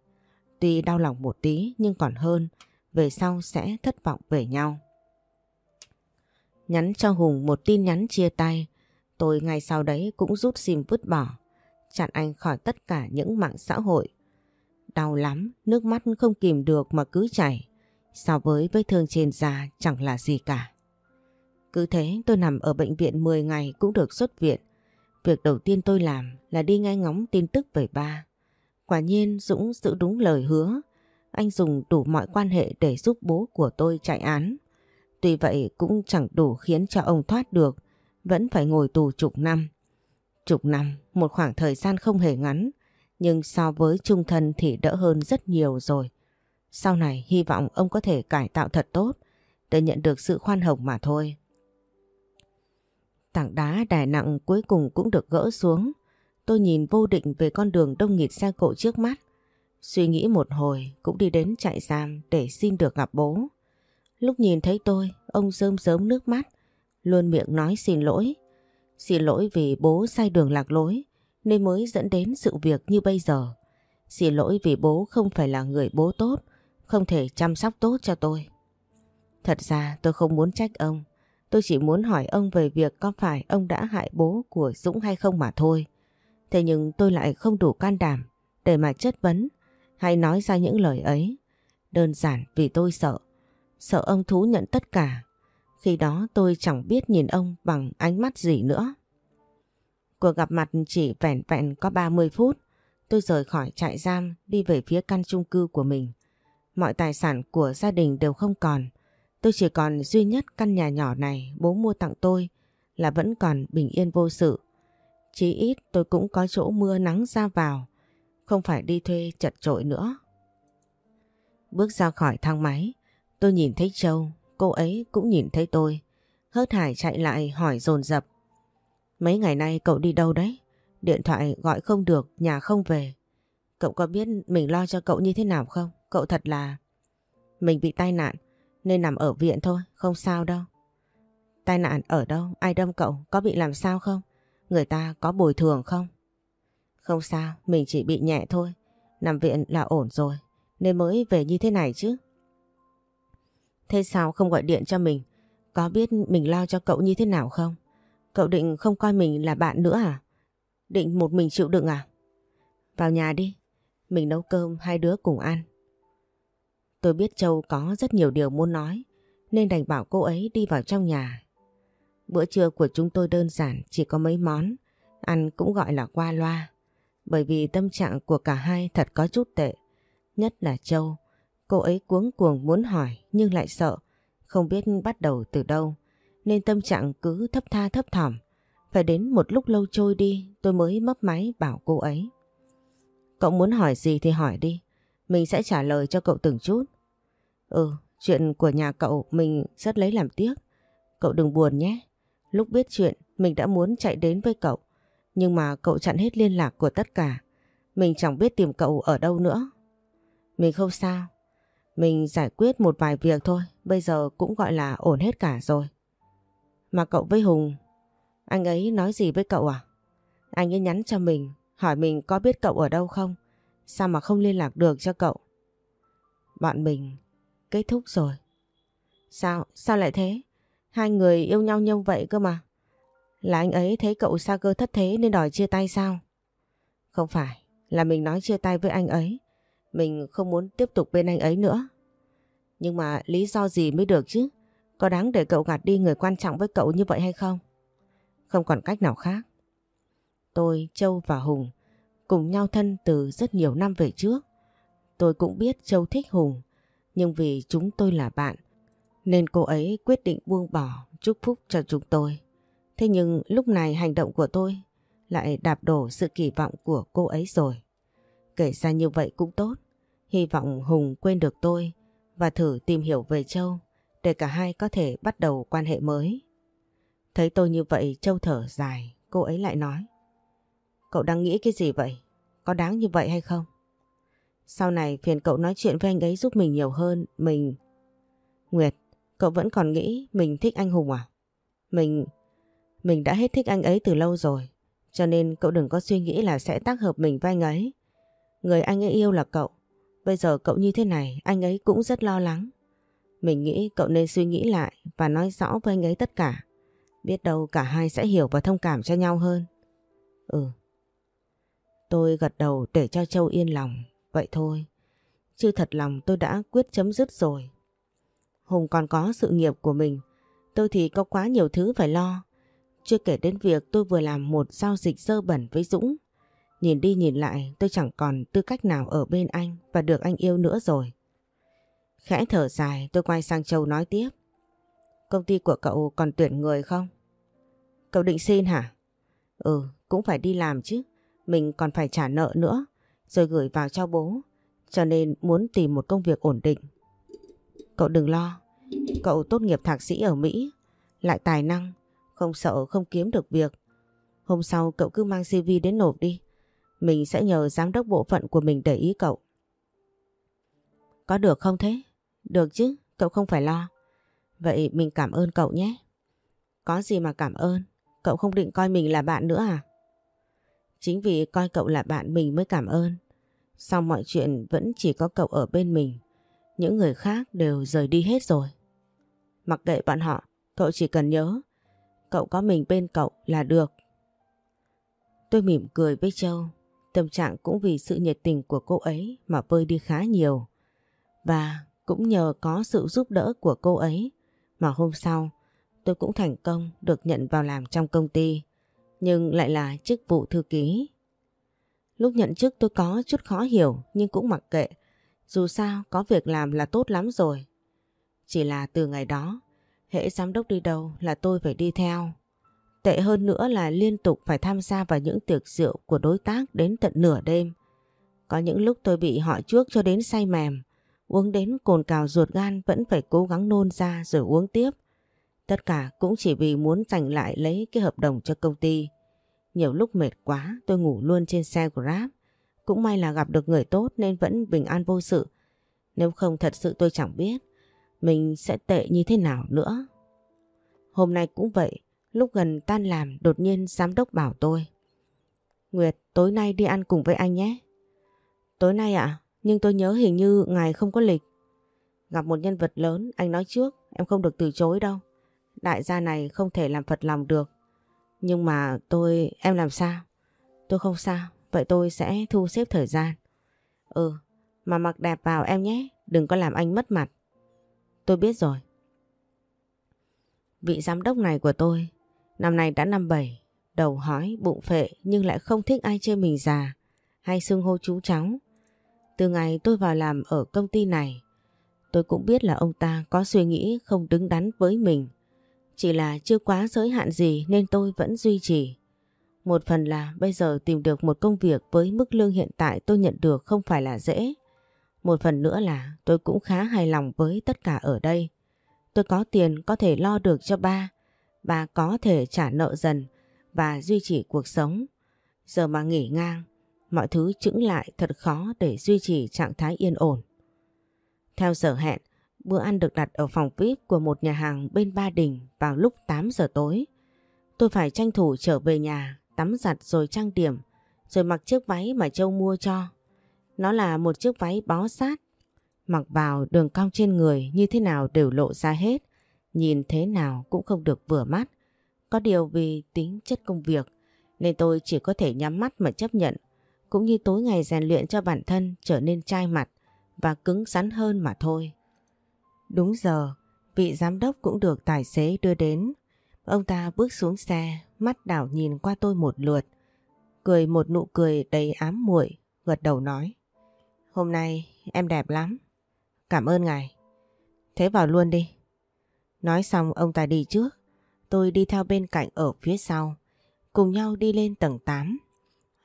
Tuy đau lòng một tí nhưng còn hơn, về sau sẽ thất vọng về nhau. Nhắn cho Hùng một tin nhắn chia tay, tôi ngay sau đấy cũng rút sim vứt bỏ, chặn anh khỏi tất cả những mạng xã hội. Đau lắm, nước mắt không kìm được mà cứ chảy, so với vết thương trên da chẳng là gì cả. Cứ thế tôi nằm ở bệnh viện 10 ngày cũng được xuất viện. Việc đầu tiên tôi làm là đi ngay ngóng tin tức về ba. Quả nhiên Dũng giữ đúng lời hứa. Anh dùng đủ mọi quan hệ để giúp bố của tôi chạy án. Tuy vậy cũng chẳng đủ khiến cho ông thoát được, vẫn phải ngồi tù chục năm. Chục năm, một khoảng thời gian không hề ngắn, nhưng so với trung thân thì đỡ hơn rất nhiều rồi. Sau này hy vọng ông có thể cải tạo thật tốt để nhận được sự khoan hồng mà thôi. Tảng đá đè nặng cuối cùng cũng được gỡ xuống. Tôi nhìn vô định về con đường đông nghịt xe cộ trước mắt. Suy nghĩ một hồi cũng đi đến trại giam để xin được gặp bố. Lúc nhìn thấy tôi, ông rơm rớm nước mắt, luôn miệng nói xin lỗi. Xin lỗi vì bố sai đường lạc lối nên mới dẫn đến sự việc như bây giờ. Xin lỗi vì bố không phải là người bố tốt, không thể chăm sóc tốt cho tôi. Thật ra tôi không muốn trách ông, tôi chỉ muốn hỏi ông về việc có phải ông đã hại bố của Dũng hay không mà thôi. Thế nhưng tôi lại không đủ can đảm để mà chất vấn hay nói ra những lời ấy. Đơn giản vì tôi sợ sợ ông thú nhận tất cả. Khi đó tôi chẳng biết nhìn ông bằng ánh mắt gì nữa. Cuộc gặp mặt chỉ vẹn vẹn có 30 phút. Tôi rời khỏi trại giam đi về phía căn chung cư của mình. Mọi tài sản của gia đình đều không còn. Tôi chỉ còn duy nhất căn nhà nhỏ này bố mua tặng tôi là vẫn còn bình yên vô sự. Chí ít tôi cũng có chỗ mưa nắng ra vào, không phải đi thuê chật trội nữa. Bước ra khỏi thang máy, Tôi nhìn thấy Châu, cô ấy cũng nhìn thấy tôi. Hớt hải chạy lại hỏi dồn dập Mấy ngày nay cậu đi đâu đấy? Điện thoại gọi không được, nhà không về. Cậu có biết mình lo cho cậu như thế nào không? Cậu thật là... Mình bị tai nạn, nên nằm ở viện thôi, không sao đâu. Tai nạn ở đâu? Ai đâm cậu? Có bị làm sao không? Người ta có bồi thường không? Không sao, mình chỉ bị nhẹ thôi. Nằm viện là ổn rồi, nên mới về như thế này chứ. Thế sao không gọi điện cho mình? Có biết mình lo cho cậu như thế nào không? Cậu định không coi mình là bạn nữa à? Định một mình chịu đựng à? Vào nhà đi, mình nấu cơm hai đứa cùng ăn. Tôi biết Châu có rất nhiều điều muốn nói nên đành bảo cô ấy đi vào trong nhà. Bữa trưa của chúng tôi đơn giản chỉ có mấy món, ăn cũng gọi là qua loa. Bởi vì tâm trạng của cả hai thật có chút tệ. Nhất là Châu. Cô ấy cuống cuồng muốn hỏi nhưng lại sợ. Không biết bắt đầu từ đâu. Nên tâm trạng cứ thấp tha thấp thỏm. Phải đến một lúc lâu trôi đi tôi mới mấp máy bảo cô ấy. Cậu muốn hỏi gì thì hỏi đi. Mình sẽ trả lời cho cậu từng chút. Ừ, chuyện của nhà cậu mình rất lấy làm tiếc. Cậu đừng buồn nhé. Lúc biết chuyện mình đã muốn chạy đến với cậu. Nhưng mà cậu chặn hết liên lạc của tất cả. Mình chẳng biết tìm cậu ở đâu nữa. Mình không sao. Mình giải quyết một vài việc thôi. Bây giờ cũng gọi là ổn hết cả rồi. Mà cậu với Hùng, anh ấy nói gì với cậu à? Anh ấy nhắn cho mình, hỏi mình có biết cậu ở đâu không? Sao mà không liên lạc được cho cậu? Bọn mình kết thúc rồi. Sao? Sao lại thế? Hai người yêu nhau như vậy cơ mà. Là anh ấy thấy cậu xa cơ thất thế nên đòi chia tay sao? Không phải, là mình nói chia tay với anh ấy. Mình không muốn tiếp tục bên anh ấy nữa. Nhưng mà lý do gì mới được chứ? Có đáng để cậu gạt đi người quan trọng với cậu như vậy hay không? Không còn cách nào khác. Tôi, Châu và Hùng cùng nhau thân từ rất nhiều năm về trước. Tôi cũng biết Châu thích Hùng, nhưng vì chúng tôi là bạn, nên cô ấy quyết định buông bỏ chúc phúc cho chúng tôi. Thế nhưng lúc này hành động của tôi lại đạp đổ sự kỳ vọng của cô ấy rồi. Kể ra như vậy cũng tốt. Hy vọng Hùng quên được tôi và thử tìm hiểu về Châu để cả hai có thể bắt đầu quan hệ mới. Thấy tôi như vậy Châu thở dài, cô ấy lại nói. Cậu đang nghĩ cái gì vậy? Có đáng như vậy hay không? Sau này phiền cậu nói chuyện với anh ấy giúp mình nhiều hơn, mình... Nguyệt, cậu vẫn còn nghĩ mình thích anh Hùng à? Mình... Mình đã hết thích anh ấy từ lâu rồi, cho nên cậu đừng có suy nghĩ là sẽ tác hợp mình với anh ấy. Người anh ấy yêu là cậu, bây giờ cậu như thế này anh ấy cũng rất lo lắng. Mình nghĩ cậu nên suy nghĩ lại và nói rõ với anh ấy tất cả. Biết đâu cả hai sẽ hiểu và thông cảm cho nhau hơn. Ừ. Tôi gật đầu để cho Châu yên lòng. Vậy thôi. Chứ thật lòng tôi đã quyết chấm dứt rồi. Hùng còn có sự nghiệp của mình. Tôi thì có quá nhiều thứ phải lo. Chưa kể đến việc tôi vừa làm một giao dịch dơ bẩn với Dũng. Nhìn đi nhìn lại tôi chẳng còn tư cách nào ở bên anh và được anh yêu nữa rồi. Khẽ thở dài tôi quay sang Châu nói tiếp. Công ty của cậu còn tuyển người không? Cậu định xin hả? Ừ, cũng phải đi làm chứ. Mình còn phải trả nợ nữa, rồi gửi vào cho bố. Cho nên muốn tìm một công việc ổn định. Cậu đừng lo. Cậu tốt nghiệp thạc sĩ ở Mỹ, lại tài năng, không sợ không kiếm được việc. Hôm sau cậu cứ mang CV đến nộp đi. Mình sẽ nhờ giám đốc bộ phận của mình để ý cậu. Có được không thế? Được chứ, cậu không phải lo. Vậy mình cảm ơn cậu nhé. Có gì mà cảm ơn, cậu không định coi mình là bạn nữa à? Chính vì coi cậu là bạn mình mới cảm ơn. Sau mọi chuyện vẫn chỉ có cậu ở bên mình. Những người khác đều rời đi hết rồi. Mặc kệ bọn họ, cậu chỉ cần nhớ. Cậu có mình bên cậu là được. Tôi mỉm cười với Châu. Tâm trạng cũng vì sự nhiệt tình của cô ấy mà vơi đi khá nhiều. Và cũng nhờ có sự giúp đỡ của cô ấy mà hôm sau tôi cũng thành công được nhận vào làm trong công ty nhưng lại là chức vụ thư ký. Lúc nhận chức tôi có chút khó hiểu nhưng cũng mặc kệ. Dù sao có việc làm là tốt lắm rồi. Chỉ là từ ngày đó, hệ giám đốc đi đâu là tôi phải đi theo. Tệ hơn nữa là liên tục phải tham gia vào những tiệc rượu của đối tác đến tận nửa đêm. Có những lúc tôi bị họ trước cho đến say mềm, uống đến cồn cào ruột gan vẫn phải cố gắng nôn ra rồi uống tiếp. Tất cả cũng chỉ vì muốn giành lại lấy cái hợp đồng cho công ty. Nhiều lúc mệt quá tôi ngủ luôn trên xe Grab. Cũng may là gặp được người tốt nên vẫn bình an vô sự. Nếu không thật sự tôi chẳng biết mình sẽ tệ như thế nào nữa. Hôm nay cũng vậy, lúc gần tan làm đột nhiên giám đốc bảo tôi. Nguyệt, tối nay đi ăn cùng với anh nhé. Tối nay ạ? Nhưng tôi nhớ hình như ngài không có lịch. Gặp một nhân vật lớn, anh nói trước, em không được từ chối đâu. Đại gia này không thể làm phật lòng được. Nhưng mà tôi, em làm sao? Tôi không sao, vậy tôi sẽ thu xếp thời gian. Ừ, mà mặc đẹp vào em nhé, đừng có làm anh mất mặt. Tôi biết rồi. Vị giám đốc này của tôi, năm nay đã năm bảy, đầu hói, bụng phệ nhưng lại không thích ai chê mình già. hay xưng hô chú cháu. Từ ngày tôi vào làm ở công ty này, tôi cũng biết là ông ta có suy nghĩ không đứng đắn với mình. Chỉ là chưa quá giới hạn gì nên tôi vẫn duy trì. Một phần là bây giờ tìm được một công việc với mức lương hiện tại tôi nhận được không phải là dễ. Một phần nữa là tôi cũng khá hài lòng với tất cả ở đây. Tôi có tiền có thể lo được cho ba, ba có thể trả nợ dần và duy trì cuộc sống. Giờ mà nghỉ ngang, mọi thứ chững lại thật khó để duy trì trạng thái yên ổn. Theo giờ hẹn, bữa ăn được đặt ở phòng VIP của một nhà hàng bên Ba Đình vào lúc 8 giờ tối. Tôi phải tranh thủ trở về nhà, tắm giặt rồi trang điểm, rồi mặc chiếc váy mà Châu mua cho. Nó là một chiếc váy bó sát, mặc vào đường cong trên người như thế nào đều lộ ra hết, nhìn thế nào cũng không được vừa mắt. Có điều vì tính chất công việc nên tôi chỉ có thể nhắm mắt mà chấp nhận, cũng như tối ngày rèn luyện cho bản thân trở nên trai mặt và cứng rắn hơn mà thôi. Đúng giờ, vị giám đốc cũng được tài xế đưa đến. Ông ta bước xuống xe, mắt đảo nhìn qua tôi một lượt, cười một nụ cười đầy ám muội, gật đầu nói. Hôm nay em đẹp lắm. Cảm ơn ngài. Thế vào luôn đi. Nói xong ông ta đi trước. Tôi đi theo bên cạnh ở phía sau. Cùng nhau đi lên tầng 8.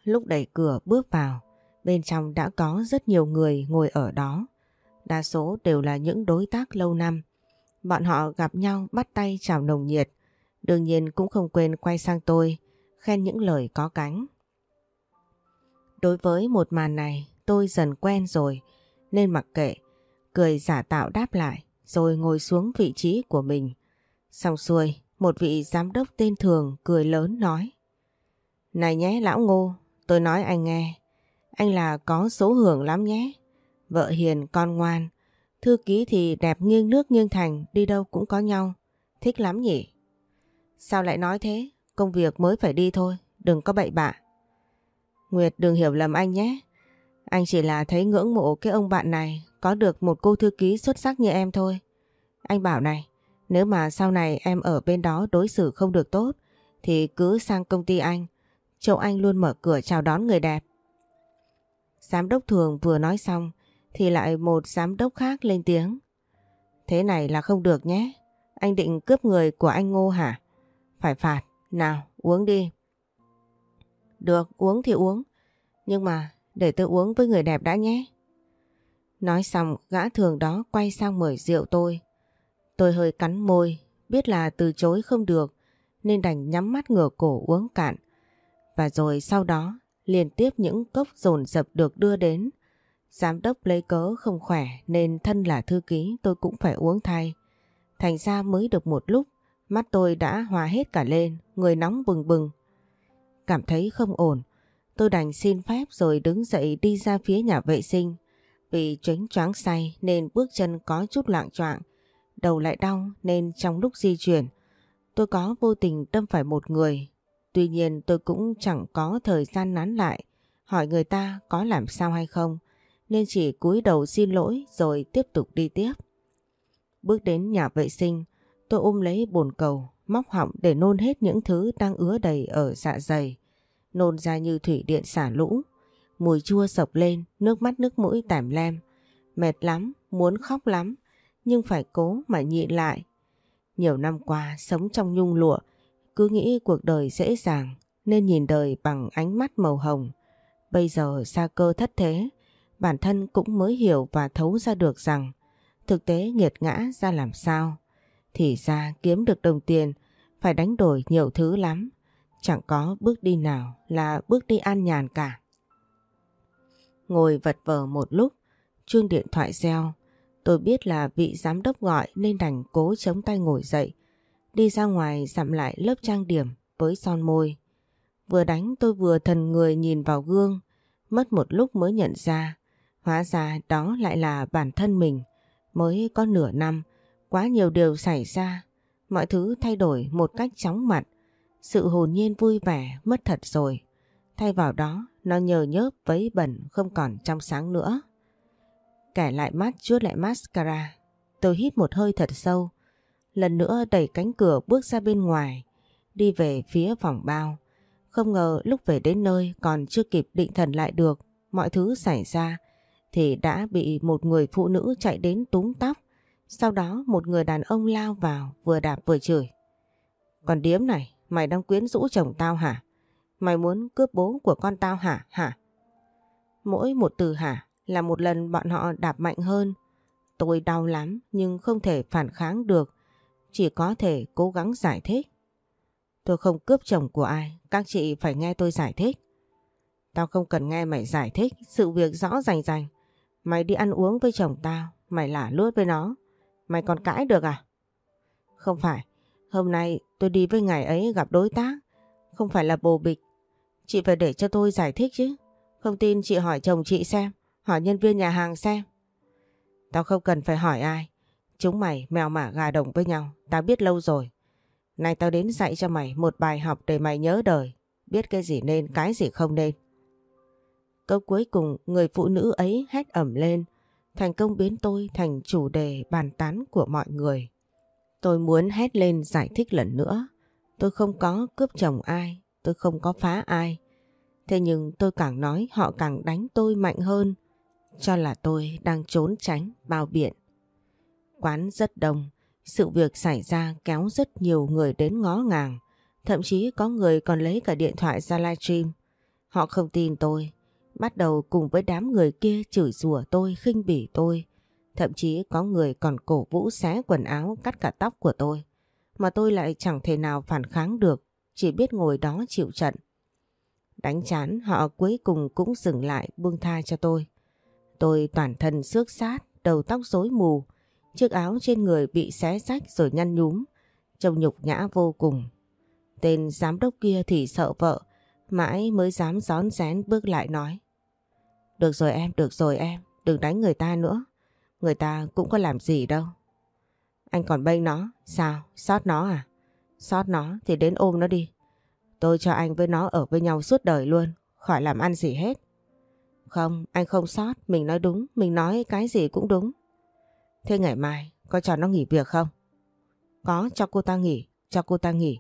Lúc đẩy cửa bước vào, bên trong đã có rất nhiều người ngồi ở đó. Đa số đều là những đối tác lâu năm. Bọn họ gặp nhau bắt tay chào nồng nhiệt. Đương nhiên cũng không quên quay sang tôi, khen những lời có cánh. Đối với một màn này, tôi dần quen rồi, nên mặc kệ, cười giả tạo đáp lại, rồi ngồi xuống vị trí của mình. Xong xuôi, một vị giám đốc tên thường cười lớn nói. Này nhé lão ngô, tôi nói anh nghe, anh là có số hưởng lắm nhé. Vợ hiền, con ngoan, thư ký thì đẹp nghiêng nước nghiêng thành, đi đâu cũng có nhau. Thích lắm nhỉ? Sao lại nói thế? Công việc mới phải đi thôi, đừng có bậy bạ. Nguyệt đừng hiểu lầm anh nhé. Anh chỉ là thấy ngưỡng mộ cái ông bạn này có được một cô thư ký xuất sắc như em thôi. Anh bảo này, nếu mà sau này em ở bên đó đối xử không được tốt thì cứ sang công ty anh. Chỗ anh luôn mở cửa chào đón người đẹp. Giám đốc thường vừa nói xong thì lại một giám đốc khác lên tiếng. Thế này là không được nhé. Anh định cướp người của anh Ngô hả? Phải phạt. Nào, uống đi. Được, uống thì uống. Nhưng mà để tôi uống với người đẹp đã nhé. Nói xong gã thường đó quay sang mời rượu tôi. Tôi hơi cắn môi, biết là từ chối không được nên đành nhắm mắt ngửa cổ uống cạn. Và rồi sau đó liên tiếp những cốc dồn dập được đưa đến. Giám đốc lấy cớ không khỏe nên thân là thư ký tôi cũng phải uống thay. Thành ra mới được một lúc, mắt tôi đã hòa hết cả lên, người nóng bừng bừng. Cảm thấy không ổn, tôi đành xin phép rồi đứng dậy đi ra phía nhà vệ sinh. Vì tránh choáng say nên bước chân có chút loạn choạng, đầu lại đau nên trong lúc di chuyển, tôi có vô tình đâm phải một người. Tuy nhiên tôi cũng chẳng có thời gian nán lại, hỏi người ta có làm sao hay không, nên chỉ cúi đầu xin lỗi rồi tiếp tục đi tiếp. Bước đến nhà vệ sinh, tôi ôm lấy bồn cầu, móc họng để nôn hết những thứ đang ứa đầy ở dạ dày. Nôn ra như thủy điện xả lũ. Mùi chua sập lên, nước mắt nước mũi tảm lem. Mệt lắm, muốn khóc lắm, nhưng phải cố mà nhịn lại. Nhiều năm qua sống trong nhung lụa, cứ nghĩ cuộc đời dễ dàng nên nhìn đời bằng ánh mắt màu hồng. Bây giờ xa cơ thất thế, bản thân cũng mới hiểu và thấu ra được rằng thực tế nghiệt ngã ra làm sao. Thì ra kiếm được đồng tiền phải đánh đổi nhiều thứ lắm. Chẳng có bước đi nào là bước đi an nhàn cả. Ngồi vật vờ một lúc, chuông điện thoại reo. Tôi biết là vị giám đốc gọi nên đành cố chống tay ngồi dậy. Đi ra ngoài dặm lại lớp trang điểm với son môi. Vừa đánh tôi vừa thần người nhìn vào gương. Mất một lúc mới nhận ra. Hóa ra đó lại là bản thân mình. Mới có nửa năm, quá nhiều điều xảy ra. Mọi thứ thay đổi một cách chóng mặt. Sự hồn nhiên vui vẻ mất thật rồi. Thay vào đó, nó nhờ nhớp vấy bẩn không còn trong sáng nữa. Kẻ lại mắt chuốt lại mascara. Tôi hít một hơi thật sâu. Lần nữa đẩy cánh cửa bước ra bên ngoài. Đi về phía phòng bao. Không ngờ lúc về đến nơi còn chưa kịp định thần lại được mọi thứ xảy ra thì đã bị một người phụ nữ chạy đến túm tóc. Sau đó một người đàn ông lao vào vừa đạp vừa chửi. Còn điếm này, mày đang quyến rũ chồng tao hả? Mày muốn cướp bố của con tao hả? Hả? Mỗi một từ hả là một lần bọn họ đạp mạnh hơn. Tôi đau lắm nhưng không thể phản kháng được. Chỉ có thể cố gắng giải thích. Tôi không cướp chồng của ai, các chị phải nghe tôi giải thích. Tao không cần nghe mày giải thích, sự việc rõ rành rành. Mày đi ăn uống với chồng tao, mày lả lướt với nó. Mày còn cãi được à? Không phải, hôm nay tôi đi với ngày ấy gặp đối tác, không phải là bồ bịch. Chị phải để cho tôi giải thích chứ. Không tin chị hỏi chồng chị xem, hỏi nhân viên nhà hàng xem. Tao không cần phải hỏi ai. Chúng mày mèo mả gà đồng với nhau, tao biết lâu rồi. Này tao đến dạy cho mày một bài học để mày nhớ đời, biết cái gì nên, cái gì không nên. Câu cuối cùng người phụ nữ ấy hét ẩm lên, thành công biến tôi thành chủ đề bàn tán của mọi người. Tôi muốn hét lên giải thích lần nữa. Tôi không có cướp chồng ai, tôi không có phá ai. Thế nhưng tôi càng nói họ càng đánh tôi mạnh hơn, cho là tôi đang trốn tránh bao biện. Quán rất đông, sự việc xảy ra kéo rất nhiều người đến ngó ngàng, thậm chí có người còn lấy cả điện thoại ra livestream. Họ không tin tôi, bắt đầu cùng với đám người kia chửi rủa tôi, khinh bỉ tôi. Thậm chí có người còn cổ vũ xé quần áo, cắt cả tóc của tôi. Mà tôi lại chẳng thể nào phản kháng được, chỉ biết ngồi đó chịu trận. Đánh chán họ cuối cùng cũng dừng lại buông tha cho tôi. Tôi toàn thân xước sát, đầu tóc rối mù, chiếc áo trên người bị xé rách rồi nhăn nhúm, trông nhục nhã vô cùng. Tên giám đốc kia thì sợ vợ, mãi mới dám gión rén bước lại nói. Được rồi em, được rồi em, đừng đánh người ta nữa. Người ta cũng có làm gì đâu. Anh còn bênh nó, sao? Sót nó à? Sót nó thì đến ôm nó đi. Tôi cho anh với nó ở với nhau suốt đời luôn, khỏi làm ăn gì hết. Không, anh không sót, mình nói đúng, mình nói cái gì cũng đúng. Thế ngày mai, có cho nó nghỉ việc không? Có, cho cô ta nghỉ, cho cô ta nghỉ.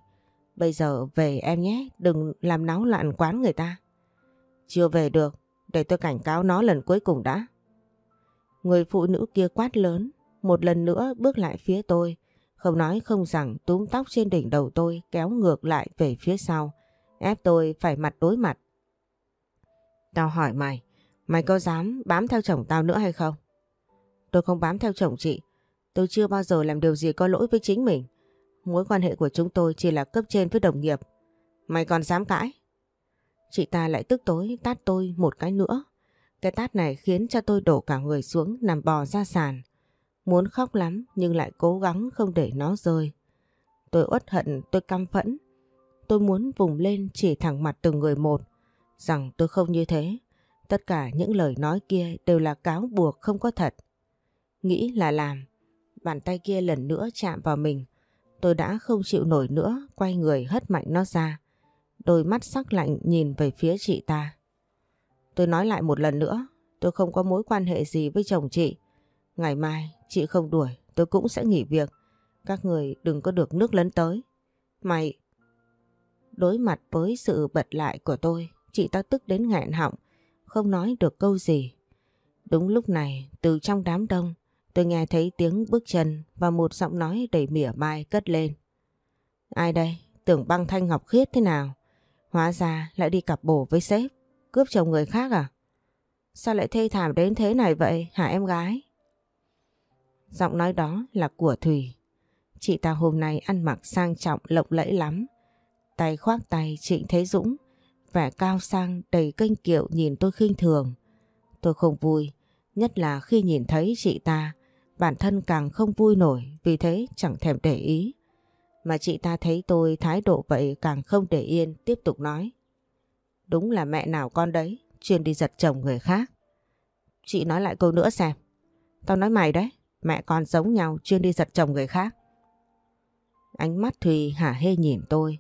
Bây giờ về em nhé, đừng làm náo loạn quán người ta. Chưa về được, để tôi cảnh cáo nó lần cuối cùng đã. Người phụ nữ kia quát lớn, một lần nữa bước lại phía tôi, không nói không rằng túm tóc trên đỉnh đầu tôi kéo ngược lại về phía sau, ép tôi phải mặt đối mặt. Tao hỏi mày, mày có dám bám theo chồng tao nữa hay không? Tôi không bám theo chồng chị, tôi chưa bao giờ làm điều gì có lỗi với chính mình. Mối quan hệ của chúng tôi chỉ là cấp trên với đồng nghiệp. Mày còn dám cãi? Chị ta lại tức tối tát tôi một cái nữa. Cái tát này khiến cho tôi đổ cả người xuống nằm bò ra sàn. Muốn khóc lắm nhưng lại cố gắng không để nó rơi. Tôi uất hận, tôi căm phẫn. Tôi muốn vùng lên chỉ thẳng mặt từng người một. Rằng tôi không như thế. Tất cả những lời nói kia đều là cáo buộc không có thật. Nghĩ là làm. Bàn tay kia lần nữa chạm vào mình. Tôi đã không chịu nổi nữa, quay người hất mạnh nó ra. Đôi mắt sắc lạnh nhìn về phía chị ta. Tôi nói lại một lần nữa, tôi không có mối quan hệ gì với chồng chị. Ngày mai chị không đuổi, tôi cũng sẽ nghỉ việc. Các người đừng có được nước lấn tới. Mày... Đối mặt với sự bật lại của tôi, chị ta tức đến nghẹn họng, không nói được câu gì. Đúng lúc này, từ trong đám đông, tôi nghe thấy tiếng bước chân và một giọng nói đầy mỉa mai cất lên. Ai đây? Tưởng băng thanh ngọc khiết thế nào? Hóa ra lại đi cặp bổ với sếp, cướp chồng người khác à? Sao lại thê thảm đến thế này vậy hả em gái? Giọng nói đó là của Thùy. Chị ta hôm nay ăn mặc sang trọng lộng lẫy lắm. Tay khoác tay Trịnh Thế Dũng, vẻ cao sang đầy kênh kiệu nhìn tôi khinh thường. Tôi không vui, nhất là khi nhìn thấy chị ta, bản thân càng không vui nổi vì thế chẳng thèm để ý. Mà chị ta thấy tôi thái độ vậy càng không để yên tiếp tục nói. Đúng là mẹ nào con đấy, chuyên đi giật chồng người khác. Chị nói lại câu nữa xem. Tao nói mày đấy, mẹ con giống nhau chuyên đi giật chồng người khác. Ánh mắt Thùy hả hê nhìn tôi.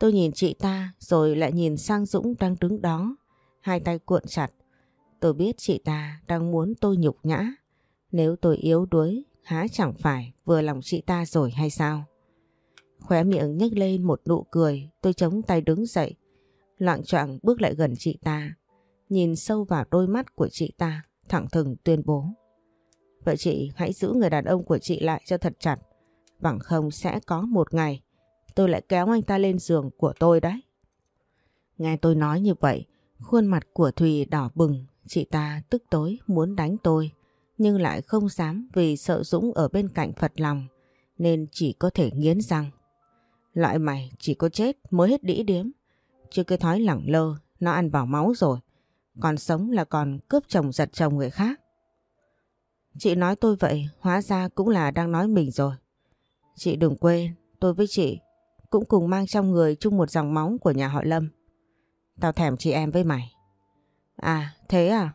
Tôi nhìn chị ta rồi lại nhìn sang Dũng đang đứng đó. Hai tay cuộn chặt. Tôi biết chị ta đang muốn tôi nhục nhã. Nếu tôi yếu đuối, há chẳng phải vừa lòng chị ta rồi hay sao? Khóe miệng nhếch lên một nụ cười, tôi chống tay đứng dậy, loạn choạng bước lại gần chị ta. nhìn sâu vào đôi mắt của chị ta, thẳng thừng tuyên bố. Vậy chị hãy giữ người đàn ông của chị lại cho thật chặt, bằng không sẽ có một ngày tôi lại kéo anh ta lên giường của tôi đấy. Nghe tôi nói như vậy, khuôn mặt của Thùy đỏ bừng, chị ta tức tối muốn đánh tôi, nhưng lại không dám vì sợ Dũng ở bên cạnh Phật lòng, nên chỉ có thể nghiến răng. Loại mày chỉ có chết mới hết đĩ điếm, chứ cái thói lẳng lơ nó ăn vào máu rồi, còn sống là còn cướp chồng giật chồng người khác. Chị nói tôi vậy, hóa ra cũng là đang nói mình rồi. Chị đừng quên, tôi với chị cũng cùng mang trong người chung một dòng máu của nhà họ Lâm. Tao thèm chị em với mày. À, thế à?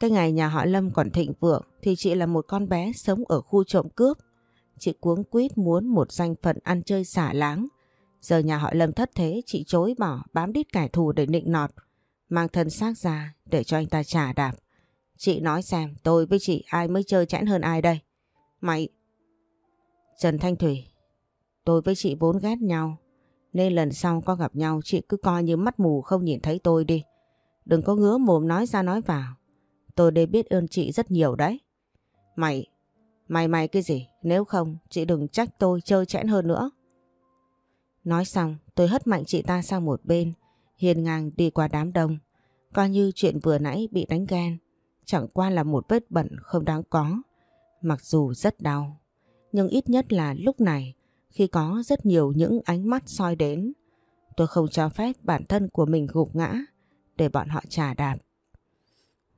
Cái ngày nhà họ Lâm còn thịnh vượng thì chị là một con bé sống ở khu trộm cướp. Chị cuống quýt muốn một danh phận ăn chơi xả láng. Giờ nhà họ Lâm thất thế chị chối bỏ bám đít kẻ thù để nịnh nọt. Mang thân xác ra để cho anh ta trả đạp. Chị nói xem tôi với chị ai mới chơi chẽn hơn ai đây? Mày... Trần Thanh Thủy, tôi với chị vốn ghét nhau. Nên lần sau có gặp nhau chị cứ coi như mắt mù không nhìn thấy tôi đi. Đừng có ngứa mồm nói ra nói vào. Tôi đây biết ơn chị rất nhiều đấy. Mày, mày mày cái gì? Nếu không, chị đừng trách tôi chơi chẽn hơn nữa. Nói xong, tôi hất mạnh chị ta sang một bên, hiền ngang đi qua đám đông. Coi như chuyện vừa nãy bị đánh ghen, chẳng qua là một vết bẩn không đáng có. Mặc dù rất đau, nhưng ít nhất là lúc này, khi có rất nhiều những ánh mắt soi đến, tôi không cho phép bản thân của mình gục ngã để bọn họ trả đạp.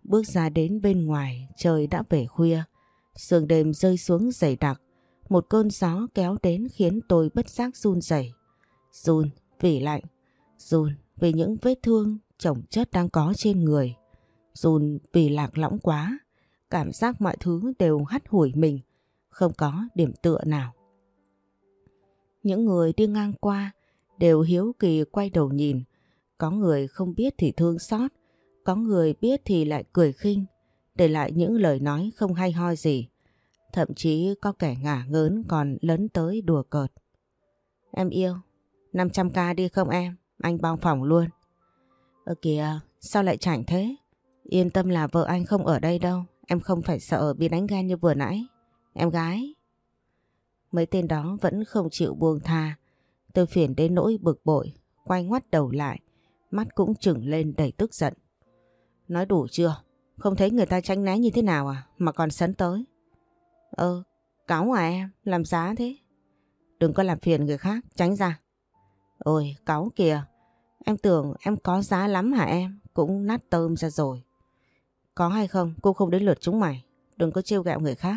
Bước ra đến bên ngoài, trời đã về khuya. Sương đêm rơi xuống dày đặc. Một cơn gió kéo đến khiến tôi bất giác run rẩy. Run vì lạnh. Run vì những vết thương chồng chất đang có trên người. Run vì lạc lõng quá. Cảm giác mọi thứ đều hắt hủi mình. Không có điểm tựa nào. Những người đi ngang qua đều hiếu kỳ quay đầu nhìn. Có người không biết thì thương xót. Có người biết thì lại cười khinh, để lại những lời nói không hay ho gì. Thậm chí có kẻ ngả ngớn còn lớn tới đùa cợt. Em yêu, 500k đi không em? Anh bao phòng luôn. Ơ kìa, sao lại chảnh thế? Yên tâm là vợ anh không ở đây đâu. Em không phải sợ bị đánh ghen như vừa nãy. Em gái. Mấy tên đó vẫn không chịu buông tha. Tôi phiền đến nỗi bực bội, quay ngoắt đầu lại. Mắt cũng trừng lên đầy tức giận. Nói đủ chưa? Không thấy người ta tránh né như thế nào à? Mà còn sấn tới. Ơ, cáo à em? Làm giá thế? Đừng có làm phiền người khác, tránh ra. Ôi, cáo kìa. Em tưởng em có giá lắm hả em? Cũng nát tôm ra rồi. Có hay không, cô không đến lượt chúng mày. Đừng có trêu ghẹo người khác.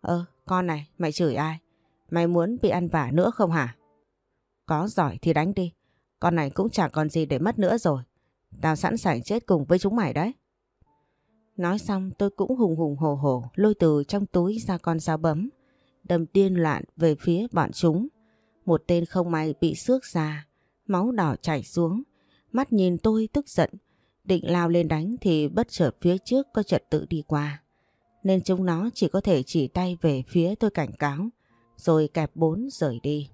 Ơ, con này, mày chửi ai? Mày muốn bị ăn vả nữa không hả? Có giỏi thì đánh đi. Con này cũng chẳng còn gì để mất nữa rồi. Tao sẵn sàng chết cùng với chúng mày đấy. Nói xong tôi cũng hùng hùng hổ hổ lôi từ trong túi ra con dao bấm. Đâm điên loạn về phía bọn chúng. Một tên không may bị xước ra. Máu đỏ chảy xuống. Mắt nhìn tôi tức giận. Định lao lên đánh thì bất chợt phía trước có trật tự đi qua. Nên chúng nó chỉ có thể chỉ tay về phía tôi cảnh cáo. Rồi kẹp bốn rời đi.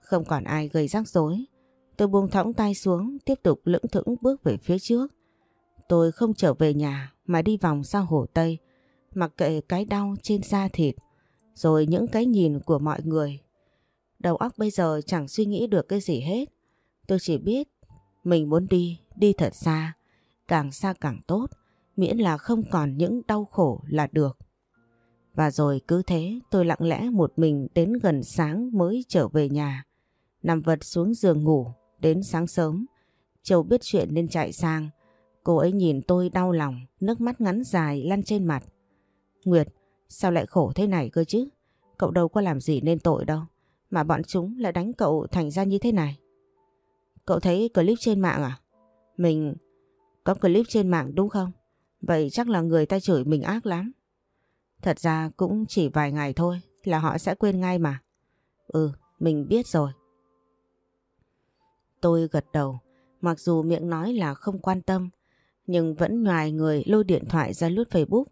Không còn ai gây rắc rối. Tôi buông thõng tay xuống, tiếp tục lững thững bước về phía trước. Tôi không trở về nhà mà đi vòng sang hồ Tây, mặc kệ cái đau trên da thịt, rồi những cái nhìn của mọi người. Đầu óc bây giờ chẳng suy nghĩ được cái gì hết. Tôi chỉ biết mình muốn đi, đi thật xa, càng xa càng tốt, miễn là không còn những đau khổ là được. Và rồi cứ thế tôi lặng lẽ một mình đến gần sáng mới trở về nhà, nằm vật xuống giường ngủ Đến sáng sớm, Châu biết chuyện nên chạy sang. Cô ấy nhìn tôi đau lòng, nước mắt ngắn dài lăn trên mặt. Nguyệt, sao lại khổ thế này cơ chứ? Cậu đâu có làm gì nên tội đâu. Mà bọn chúng lại đánh cậu thành ra như thế này. Cậu thấy clip trên mạng à? Mình có clip trên mạng đúng không? Vậy chắc là người ta chửi mình ác lắm. Thật ra cũng chỉ vài ngày thôi là họ sẽ quên ngay mà. Ừ, mình biết rồi. Tôi gật đầu, mặc dù miệng nói là không quan tâm, nhưng vẫn ngoài người lôi điện thoại ra lướt Facebook.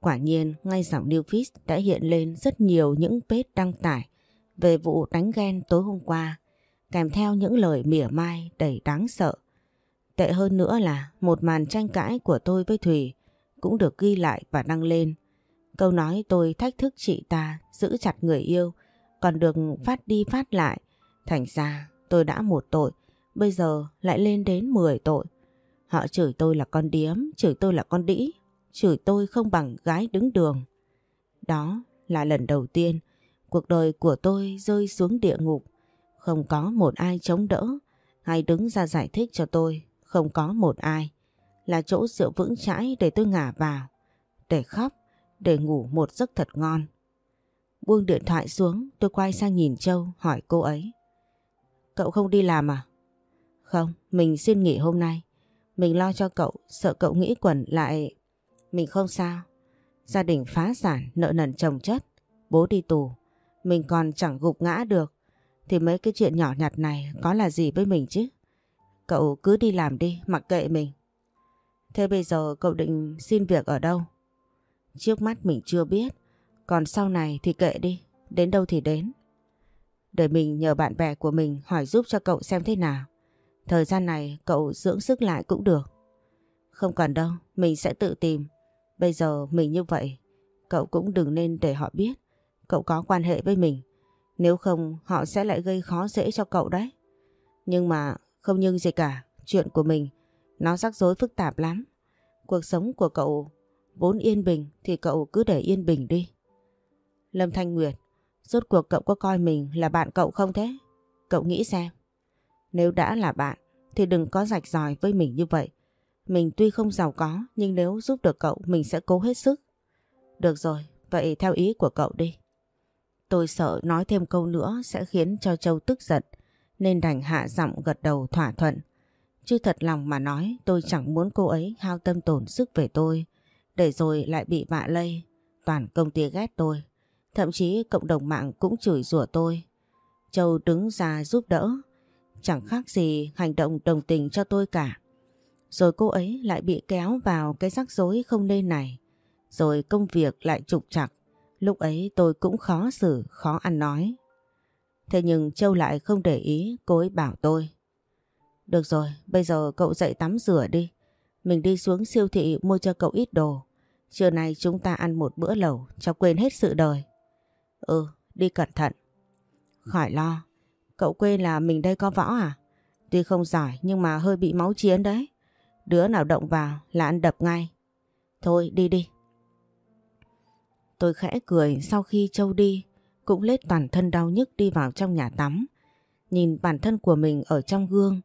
Quả nhiên, ngay dòng New Feed đã hiện lên rất nhiều những page đăng tải về vụ đánh ghen tối hôm qua, kèm theo những lời mỉa mai đầy đáng sợ. Tệ hơn nữa là một màn tranh cãi của tôi với Thùy cũng được ghi lại và đăng lên. Câu nói tôi thách thức chị ta giữ chặt người yêu còn được phát đi phát lại. Thành ra tôi đã một tội, bây giờ lại lên đến 10 tội. Họ chửi tôi là con điếm, chửi tôi là con đĩ, chửi tôi không bằng gái đứng đường. Đó là lần đầu tiên cuộc đời của tôi rơi xuống địa ngục. Không có một ai chống đỡ hay đứng ra giải thích cho tôi, không có một ai. Là chỗ dựa vững chãi để tôi ngả vào, để khóc, để ngủ một giấc thật ngon. Buông điện thoại xuống, tôi quay sang nhìn Châu hỏi cô ấy. Cậu không đi làm à? Không, mình xin nghỉ hôm nay. Mình lo cho cậu, sợ cậu nghĩ quẩn lại. Mình không sao. Gia đình phá sản, nợ nần chồng chất. Bố đi tù. Mình còn chẳng gục ngã được. Thì mấy cái chuyện nhỏ nhặt này có là gì với mình chứ? Cậu cứ đi làm đi, mặc kệ mình. Thế bây giờ cậu định xin việc ở đâu? Trước mắt mình chưa biết. Còn sau này thì kệ đi. Đến đâu thì đến. Để mình nhờ bạn bè của mình hỏi giúp cho cậu xem thế nào. Thời gian này cậu dưỡng sức lại cũng được. Không cần đâu, mình sẽ tự tìm. Bây giờ mình như vậy, cậu cũng đừng nên để họ biết cậu có quan hệ với mình. Nếu không họ sẽ lại gây khó dễ cho cậu đấy. Nhưng mà không nhưng gì cả, chuyện của mình nó rắc rối phức tạp lắm. Cuộc sống của cậu vốn yên bình thì cậu cứ để yên bình đi. Lâm Thanh Nguyệt, rốt cuộc cậu có coi mình là bạn cậu không thế? Cậu nghĩ xem. Nếu đã là bạn thì đừng có rạch ròi với mình như vậy. Mình tuy không giàu có nhưng nếu giúp được cậu mình sẽ cố hết sức. Được rồi, vậy theo ý của cậu đi. Tôi sợ nói thêm câu nữa sẽ khiến cho Châu tức giận nên đành hạ giọng gật đầu thỏa thuận. Chứ thật lòng mà nói tôi chẳng muốn cô ấy hao tâm tổn sức về tôi để rồi lại bị vạ lây. Toàn công ty ghét tôi. Thậm chí cộng đồng mạng cũng chửi rủa tôi. Châu đứng ra giúp đỡ Chẳng khác gì hành động đồng tình cho tôi cả. Rồi cô ấy lại bị kéo vào cái rắc rối không nên này. Rồi công việc lại trục trặc. Lúc ấy tôi cũng khó xử, khó ăn nói. Thế nhưng Châu lại không để ý, cô ấy bảo tôi. Được rồi, bây giờ cậu dậy tắm rửa đi. Mình đi xuống siêu thị mua cho cậu ít đồ. Trưa nay chúng ta ăn một bữa lẩu cho quên hết sự đời. Ừ, đi cẩn thận. Khỏi lo, Cậu quên là mình đây có võ à? Tuy không giỏi nhưng mà hơi bị máu chiến đấy. Đứa nào động vào là ăn đập ngay. Thôi đi đi. Tôi khẽ cười sau khi Châu đi, cũng lết toàn thân đau nhức đi vào trong nhà tắm. Nhìn bản thân của mình ở trong gương,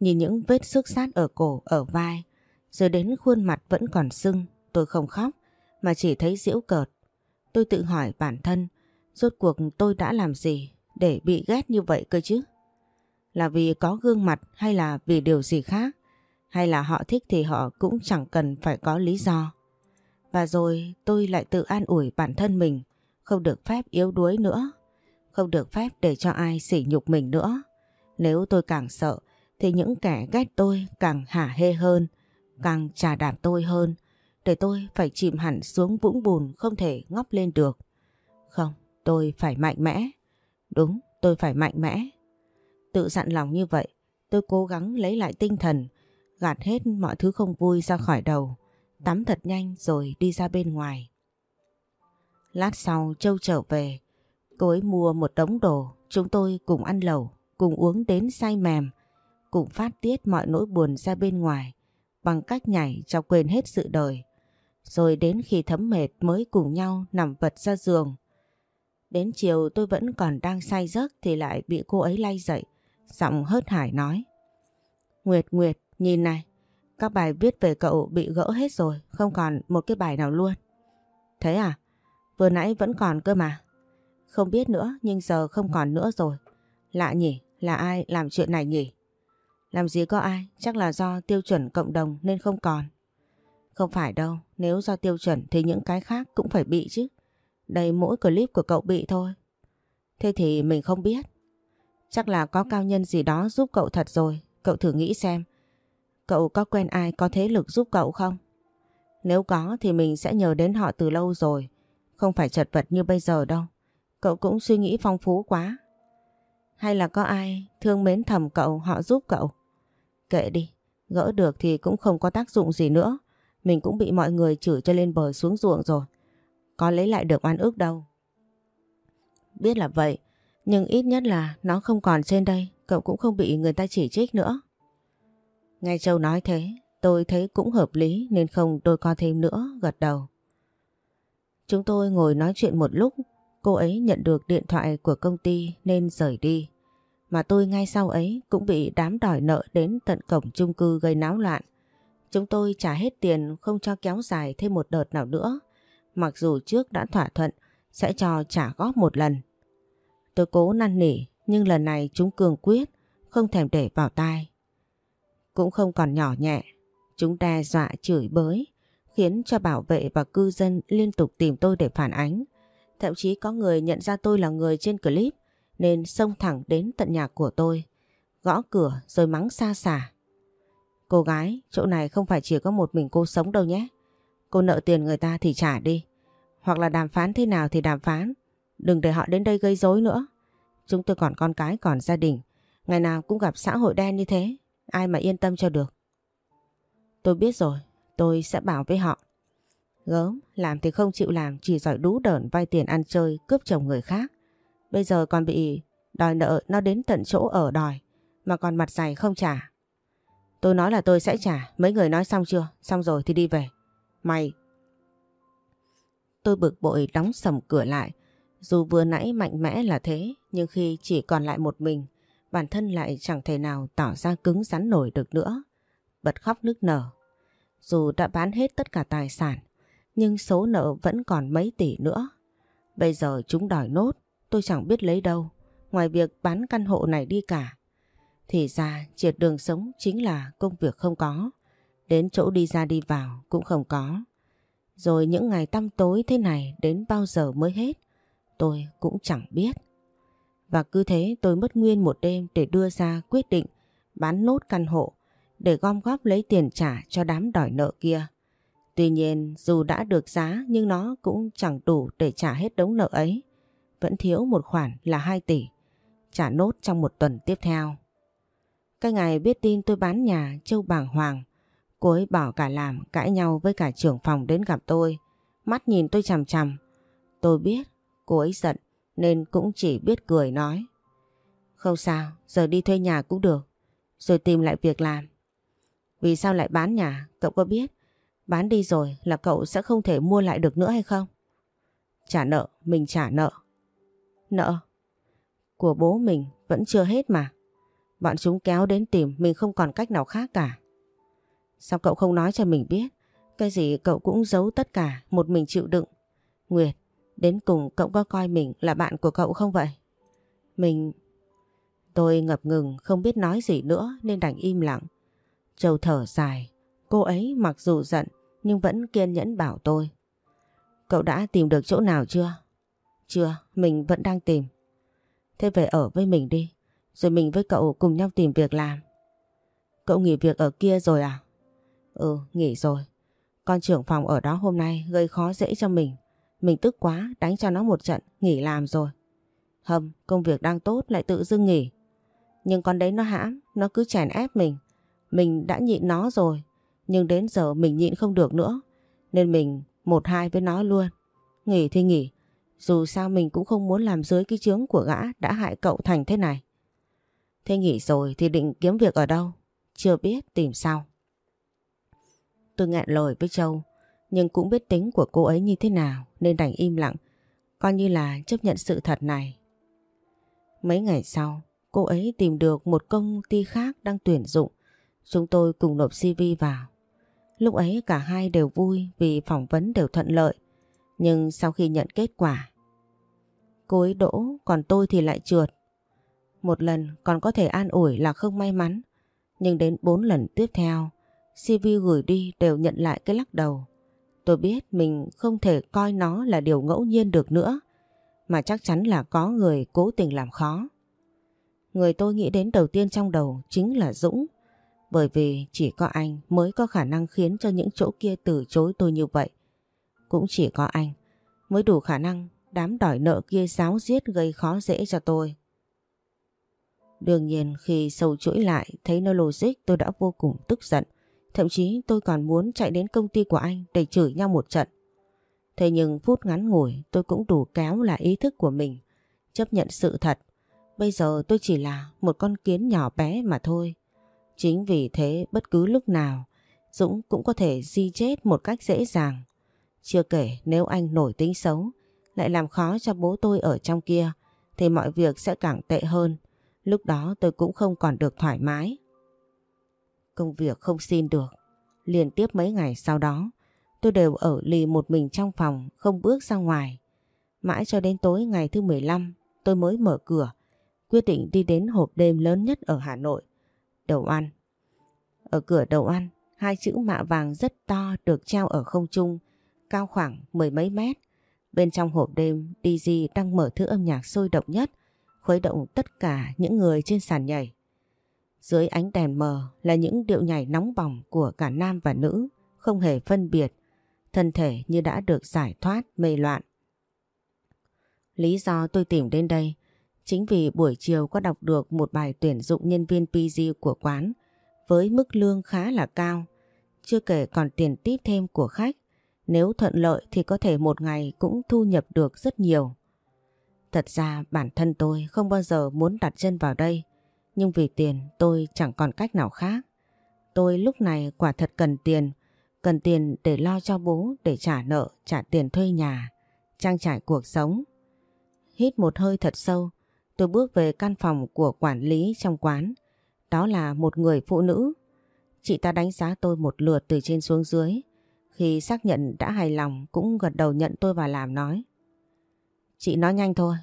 nhìn những vết xước sát ở cổ, ở vai, rồi đến khuôn mặt vẫn còn sưng, tôi không khóc, mà chỉ thấy giễu cợt. Tôi tự hỏi bản thân, rốt cuộc tôi đã làm gì để bị ghét như vậy cơ chứ? Là vì có gương mặt hay là vì điều gì khác? Hay là họ thích thì họ cũng chẳng cần phải có lý do. Và rồi tôi lại tự an ủi bản thân mình, không được phép yếu đuối nữa, không được phép để cho ai sỉ nhục mình nữa. Nếu tôi càng sợ thì những kẻ ghét tôi càng hả hê hơn, càng trà đạp tôi hơn, để tôi phải chìm hẳn xuống vũng bùn không thể ngóc lên được. Không, tôi phải mạnh mẽ. Đúng, tôi phải mạnh mẽ. Tự dặn lòng như vậy, tôi cố gắng lấy lại tinh thần, gạt hết mọi thứ không vui ra khỏi đầu, tắm thật nhanh rồi đi ra bên ngoài. Lát sau Châu trở về, cô ấy mua một đống đồ, chúng tôi cùng ăn lẩu, cùng uống đến say mềm, cùng phát tiết mọi nỗi buồn ra bên ngoài bằng cách nhảy cho quên hết sự đời. Rồi đến khi thấm mệt mới cùng nhau nằm vật ra giường, Đến chiều tôi vẫn còn đang say giấc thì lại bị cô ấy lay dậy. Giọng hớt hải nói. Nguyệt Nguyệt, nhìn này. Các bài viết về cậu bị gỡ hết rồi, không còn một cái bài nào luôn. Thế à? Vừa nãy vẫn còn cơ mà. Không biết nữa nhưng giờ không còn nữa rồi. Lạ nhỉ, là ai làm chuyện này nhỉ? Làm gì có ai, chắc là do tiêu chuẩn cộng đồng nên không còn. Không phải đâu, nếu do tiêu chuẩn thì những cái khác cũng phải bị chứ. Đây mỗi clip của cậu bị thôi. Thế thì mình không biết. Chắc là có cao nhân gì đó giúp cậu thật rồi. Cậu thử nghĩ xem. Cậu có quen ai có thế lực giúp cậu không? Nếu có thì mình sẽ nhờ đến họ từ lâu rồi. Không phải chật vật như bây giờ đâu. Cậu cũng suy nghĩ phong phú quá. Hay là có ai thương mến thầm cậu, họ giúp cậu? Kệ đi. Gỡ được thì cũng không có tác dụng gì nữa. Mình cũng bị mọi người chửi cho lên bờ xuống ruộng rồi. Có lấy lại được oan ức đâu. Biết là vậy, nhưng ít nhất là nó không còn trên đây, cậu cũng không bị người ta chỉ trích nữa. Nghe Châu nói thế, tôi thấy cũng hợp lý nên không đôi co thêm nữa, gật đầu. Chúng tôi ngồi nói chuyện một lúc, cô ấy nhận được điện thoại của công ty nên rời đi. Mà tôi ngay sau ấy cũng bị đám đòi nợ đến tận cổng chung cư gây náo loạn. Chúng tôi trả hết tiền không cho kéo dài thêm một đợt nào nữa. Mặc dù trước đã thỏa thuận sẽ cho trả góp một lần. Tôi cố năn nỉ nhưng lần này chúng cường quyết không thèm để vào tai. Cũng không còn nhỏ nhẹ. Chúng đe dọa chửi bới khiến cho bảo vệ và cư dân liên tục tìm tôi để phản ánh. Thậm chí có người nhận ra tôi là người trên clip nên xông thẳng đến tận nhà của tôi, gõ cửa rồi mắng xa xả. Cô gái, chỗ này không phải chỉ có một mình cô sống đâu nhé. Cô nợ tiền người ta thì trả đi. Hoặc là đàm phán thế nào thì đàm phán. Đừng để họ đến đây gây rối nữa. Chúng tôi còn con cái còn gia đình. Ngày nào cũng gặp xã hội đen như thế. Ai mà yên tâm cho được. Tôi biết rồi. Tôi sẽ bảo với họ. Gớm, làm thì không chịu làm. Chỉ giỏi đú đởn vay tiền ăn chơi cướp chồng người khác. Bây giờ còn bị đòi nợ nó đến tận chỗ ở đòi. Mà còn mặt dày không trả. Tôi nói là tôi sẽ trả. Mấy người nói xong chưa? Xong rồi thì đi về. Mày... Tôi bực bội đóng sầm cửa lại. Dù vừa nãy mạnh mẽ là thế, nhưng khi chỉ còn lại một mình, bản thân lại chẳng thể nào tỏ ra cứng rắn nổi được nữa. Bật khóc nức nở. Dù đã bán hết tất cả tài sản, nhưng số nợ vẫn còn mấy tỷ nữa. Bây giờ chúng đòi nốt, tôi chẳng biết lấy đâu, ngoài việc bán căn hộ này đi cả. Thì ra triệt đường sống chính là công việc không có, đến chỗ đi ra đi vào cũng không có. Rồi những ngày tăm tối thế này đến bao giờ mới hết, tôi cũng chẳng biết. Và cứ thế tôi mất nguyên một đêm để đưa ra quyết định bán nốt căn hộ để gom góp lấy tiền trả cho đám đòi nợ kia. Tuy nhiên dù đã được giá nhưng nó cũng chẳng đủ để trả hết đống nợ ấy. Vẫn thiếu một khoản là 2 tỷ. Trả nốt trong một tuần tiếp theo. Cái ngày biết tin tôi bán nhà Châu Bàng Hoàng. Cô ấy bỏ cả làm cãi nhau với cả trưởng phòng đến gặp tôi. Mắt nhìn tôi chằm chằm. Tôi biết cô ấy giận nên cũng chỉ biết cười nói. Không sao, giờ đi thuê nhà cũng được. Rồi tìm lại việc làm. Vì sao lại bán nhà, cậu có biết? Bán đi rồi là cậu sẽ không thể mua lại được nữa hay không? Trả nợ, mình trả nợ. Nợ? Của bố mình vẫn chưa hết mà. Bọn chúng kéo đến tìm mình không còn cách nào khác cả. Sao cậu không nói cho mình biết? Cái gì cậu cũng giấu tất cả, một mình chịu đựng. Nguyệt, đến cùng cậu có coi mình là bạn của cậu không vậy? Mình... Tôi ngập ngừng không biết nói gì nữa nên đành im lặng. Châu thở dài, cô ấy mặc dù giận nhưng vẫn kiên nhẫn bảo tôi. Cậu đã tìm được chỗ nào chưa? Chưa, mình vẫn đang tìm. Thế về ở với mình đi, rồi mình với cậu cùng nhau tìm việc làm. Cậu nghỉ việc ở kia rồi à? Ừ, nghỉ rồi. Con trưởng phòng ở đó hôm nay gây khó dễ cho mình. Mình tức quá, đánh cho nó một trận, nghỉ làm rồi. Hâm, công việc đang tốt lại tự dưng nghỉ. Nhưng con đấy nó hãm, nó cứ chèn ép mình. Mình đã nhịn nó rồi, nhưng đến giờ mình nhịn không được nữa. Nên mình một hai với nó luôn. Nghỉ thì nghỉ, dù sao mình cũng không muốn làm dưới cái chướng của gã đã hại cậu thành thế này. Thế nghỉ rồi thì định kiếm việc ở đâu? Chưa biết tìm sao. Tôi ngẹn lời với Châu, nhưng cũng biết tính của cô ấy như thế nào nên đành im lặng, coi như là chấp nhận sự thật này. Mấy ngày sau, cô ấy tìm được một công ty khác đang tuyển dụng Chúng tôi cùng nộp CV vào. Lúc ấy cả hai đều vui vì phỏng vấn đều thuận lợi. Nhưng sau khi nhận kết quả, cô ấy đỗ còn tôi thì lại trượt. Một lần còn có thể an ủi là không may mắn. Nhưng đến bốn lần tiếp theo, CV gửi đi đều nhận lại cái lắc đầu. Tôi biết mình không thể coi nó là điều ngẫu nhiên được nữa, mà chắc chắn là có người cố tình làm khó. Người tôi nghĩ đến đầu tiên trong đầu chính là Dũng. Bởi vì chỉ có anh mới có khả năng khiến cho những chỗ kia từ chối tôi như vậy. Cũng chỉ có anh mới đủ khả năng đám đòi nợ kia giáo giết gây khó dễ cho tôi. Đương nhiên khi sâu chuỗi lại thấy nó logic tôi đã vô cùng tức giận. Thậm chí tôi còn muốn chạy đến công ty của anh để chửi nhau một trận. Thế nhưng phút ngắn ngủi, tôi cũng đủ kéo là ý thức của mình. Chấp nhận sự thật. Bây giờ tôi chỉ là một con kiến nhỏ bé mà thôi. Chính vì thế, bất cứ lúc nào, Dũng cũng có thể di chết một cách dễ dàng. Chưa kể nếu anh nổi tính xấu, lại làm khó cho bố tôi ở trong kia, thì mọi việc sẽ càng tệ hơn. Lúc đó tôi cũng không còn được thoải mái. Công việc không xin được. Liên tiếp mấy ngày sau đó, tôi đều ở lì một mình trong phòng, không bước ra ngoài. Mãi cho đến tối ngày thứ 15 tôi mới mở cửa, quyết định đi đến hộp đêm lớn nhất ở Hà Nội. Đầu ăn. Ở cửa đầu ăn hai chữ mạ vàng rất to được treo ở không trung, cao khoảng mười mấy mét. Bên trong hộp đêm DJ đang mở thứ âm nhạc sôi động nhất, khuấy động tất cả những người trên sàn nhảy. Dưới ánh đèn mờ là những điệu nhảy nóng bỏng của cả nam và nữ, không hề phân biệt, thân thể như đã được giải thoát mê loạn. Lý do tôi tìm đến đây chính vì buổi chiều có đọc được một bài tuyển dụng nhân viên PG của quán với mức lương khá là cao, chưa kể còn tiền tiếp thêm của khách. Nếu thuận lợi thì có thể một ngày cũng thu nhập được rất nhiều. Thật ra bản thân tôi không bao giờ muốn đặt chân vào đây, nhưng vì tiền tôi chẳng còn cách nào khác. Tôi lúc này quả thật cần tiền, cần tiền để lo cho bố, để trả nợ, trả tiền thuê nhà, trang trải cuộc sống. Hít một hơi thật sâu, tôi bước về căn phòng của quản lý trong quán. Đó là một người phụ nữ. Chị ta đánh giá tôi một lượt từ trên xuống dưới. Khi xác nhận đã hài lòng cũng gật đầu nhận tôi vào làm nói. Chị nói nhanh thôi.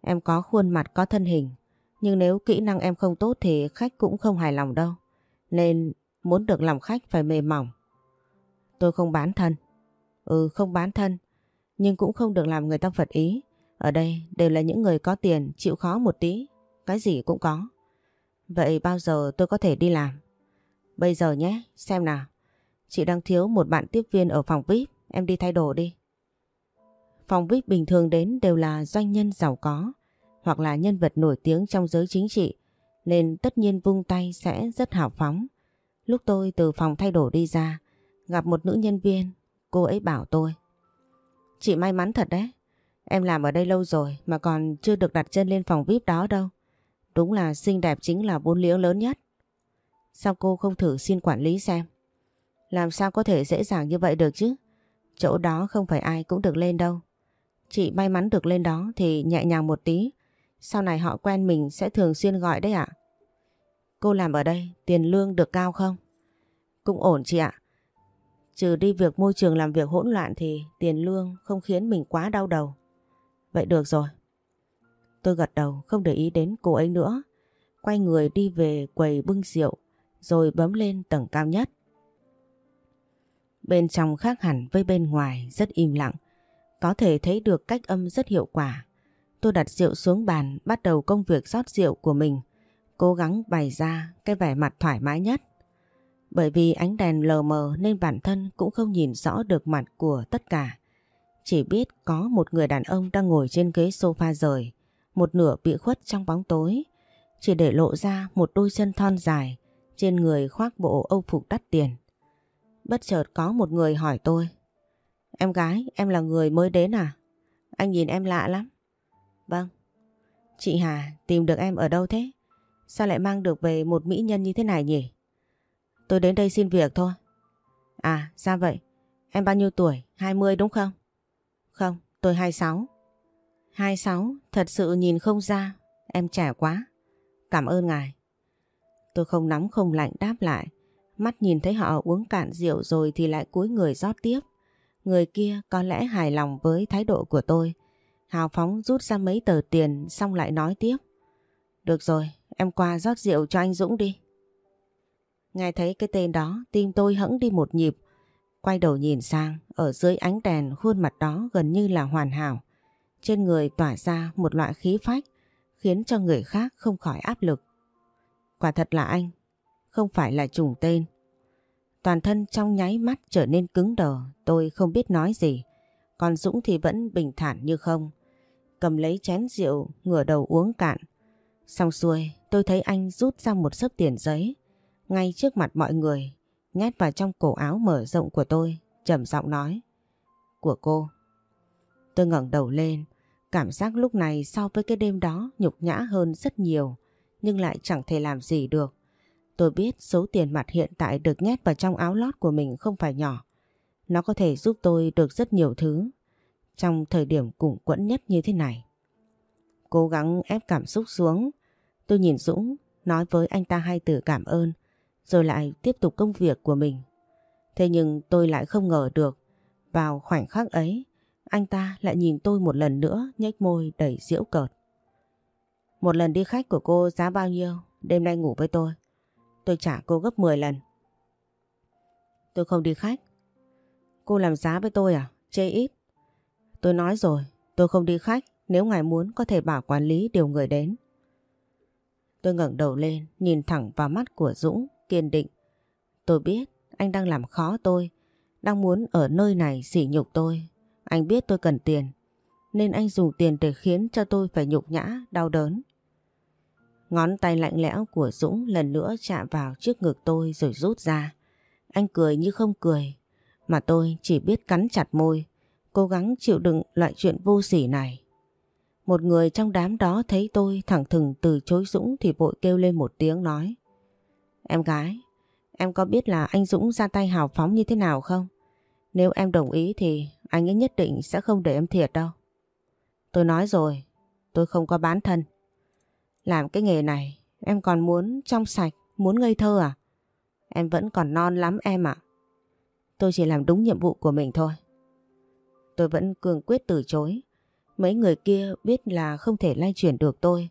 Em có khuôn mặt có thân hình, nhưng nếu kỹ năng em không tốt thì khách cũng không hài lòng đâu. Nên muốn được lòng khách phải mềm mỏng. Tôi không bán thân. Ừ không bán thân, nhưng cũng không được làm người ta phật ý. Ở đây đều là những người có tiền chịu khó một tí, cái gì cũng có. Vậy bao giờ tôi có thể đi làm? Bây giờ nhé, xem nào. Chị đang thiếu một bạn tiếp viên ở phòng VIP, em đi thay đồ đi. Phòng VIP bình thường đến đều là doanh nhân giàu có hoặc là nhân vật nổi tiếng trong giới chính trị nên tất nhiên vung tay sẽ rất hào phóng. Lúc tôi từ phòng thay đồ đi ra gặp một nữ nhân viên, cô ấy bảo tôi Chị may mắn thật đấy, em làm ở đây lâu rồi mà còn chưa được đặt chân lên phòng VIP đó đâu. Đúng là xinh đẹp chính là bốn liễu lớn nhất. Sao cô không thử xin quản lý xem? Làm sao có thể dễ dàng như vậy được chứ? Chỗ đó không phải ai cũng được lên đâu. Chị may mắn được lên đó thì nhẹ nhàng một tí. Sau này họ quen mình sẽ thường xuyên gọi đấy ạ. Cô làm ở đây, tiền lương được cao không? Cũng ổn chị ạ. Trừ đi việc môi trường làm việc hỗn loạn thì tiền lương không khiến mình quá đau đầu. Vậy được rồi. Tôi gật đầu không để ý đến cô ấy nữa. Quay người đi về quầy bưng rượu rồi bấm lên tầng cao nhất. Bên trong khác hẳn với bên ngoài rất im lặng. Có thể thấy được cách âm rất hiệu quả. Tôi đặt rượu xuống bàn bắt đầu công việc rót rượu của mình. Cố gắng bày ra cái vẻ mặt thoải mái nhất. Bởi vì ánh đèn lờ mờ nên bản thân cũng không nhìn rõ được mặt của tất cả. Chỉ biết có một người đàn ông đang ngồi trên ghế sofa rời, một nửa bị khuất trong bóng tối, chỉ để lộ ra một đôi chân thon dài, trên người khoác bộ âu phục đắt tiền. Bất chợt có một người hỏi tôi, Em gái, em là người mới đến à? Anh nhìn em lạ lắm. Vâng. Chị Hà, tìm được em ở đâu thế? Sao lại mang được về một mỹ nhân như thế này nhỉ? Tôi đến đây xin việc thôi. À, ra vậy. Em bao nhiêu tuổi? 20 đúng không? Không, tôi 26. 26, thật sự nhìn không ra. Em trẻ quá. Cảm ơn ngài. Tôi không nóng không lạnh đáp lại. Mắt nhìn thấy họ uống cạn rượu rồi thì lại cúi người rót tiếp. Người kia có lẽ hài lòng với thái độ của tôi. Hào phóng rút ra mấy tờ tiền xong lại nói tiếp. Được rồi, em qua rót rượu cho anh Dũng đi. Nghe thấy cái tên đó, tim tôi hững đi một nhịp. Quay đầu nhìn sang, ở dưới ánh đèn khuôn mặt đó gần như là hoàn hảo. Trên người tỏa ra một loại khí phách, khiến cho người khác không khỏi áp lực. Quả thật là anh, không phải là trùng tên. Toàn thân trong nháy mắt trở nên cứng đờ, tôi không biết nói gì. Còn Dũng thì vẫn bình thản như không. Cầm lấy chén rượu, ngửa đầu uống cạn. Xong xuôi tôi thấy anh rút ra một sớp tiền giấy ngay trước mặt mọi người nhét vào trong cổ áo mở rộng của tôi trầm giọng nói Của cô Tôi ngẩng đầu lên cảm giác lúc này so với cái đêm đó nhục nhã hơn rất nhiều nhưng lại chẳng thể làm gì được. Tôi biết số tiền mặt hiện tại được nhét vào trong áo lót của mình không phải nhỏ. Nó có thể giúp tôi được rất nhiều thứ trong thời điểm cùng quẫn nhất như thế này. Cố gắng ép cảm xúc xuống. Tôi nhìn Dũng, nói với anh ta hai từ cảm ơn, rồi lại tiếp tục công việc của mình. Thế nhưng tôi lại không ngờ được, vào khoảnh khắc ấy, anh ta lại nhìn tôi một lần nữa nhếch môi đầy diễu cợt. Một lần đi khách của cô giá bao nhiêu? Đêm nay ngủ với tôi. Tôi trả cô gấp 10 lần. Tôi không đi khách. Cô làm giá với tôi à? Chê ít. Tôi nói rồi, tôi không đi khách. Nếu ngài muốn có thể bảo quản lý điều người đến. Tôi ngẩng đầu lên, nhìn thẳng vào mắt của Dũng, kiên định. Tôi biết anh đang làm khó tôi, đang muốn ở nơi này sỉ nhục tôi. Anh biết tôi cần tiền, nên anh dùng tiền để khiến cho tôi phải nhục nhã, đau đớn. Ngón tay lạnh lẽo của Dũng lần nữa chạm vào trước ngực tôi rồi rút ra. Anh cười như không cười, mà tôi chỉ biết cắn chặt môi, cố gắng chịu đựng loại chuyện vô sỉ này. Một người trong đám đó thấy tôi thẳng thừng từ chối Dũng thì vội kêu lên một tiếng nói. Em gái, em có biết là anh Dũng ra tay hào phóng như thế nào không? Nếu em đồng ý thì anh ấy nhất định sẽ không để em thiệt đâu. Tôi nói rồi, tôi không có bán thân. Làm cái nghề này, em còn muốn trong sạch, muốn ngây thơ à? Em vẫn còn non lắm em ạ. Tôi chỉ làm đúng nhiệm vụ của mình thôi. Tôi vẫn cường quyết từ chối. Mấy người kia biết là không thể lay chuyển được tôi,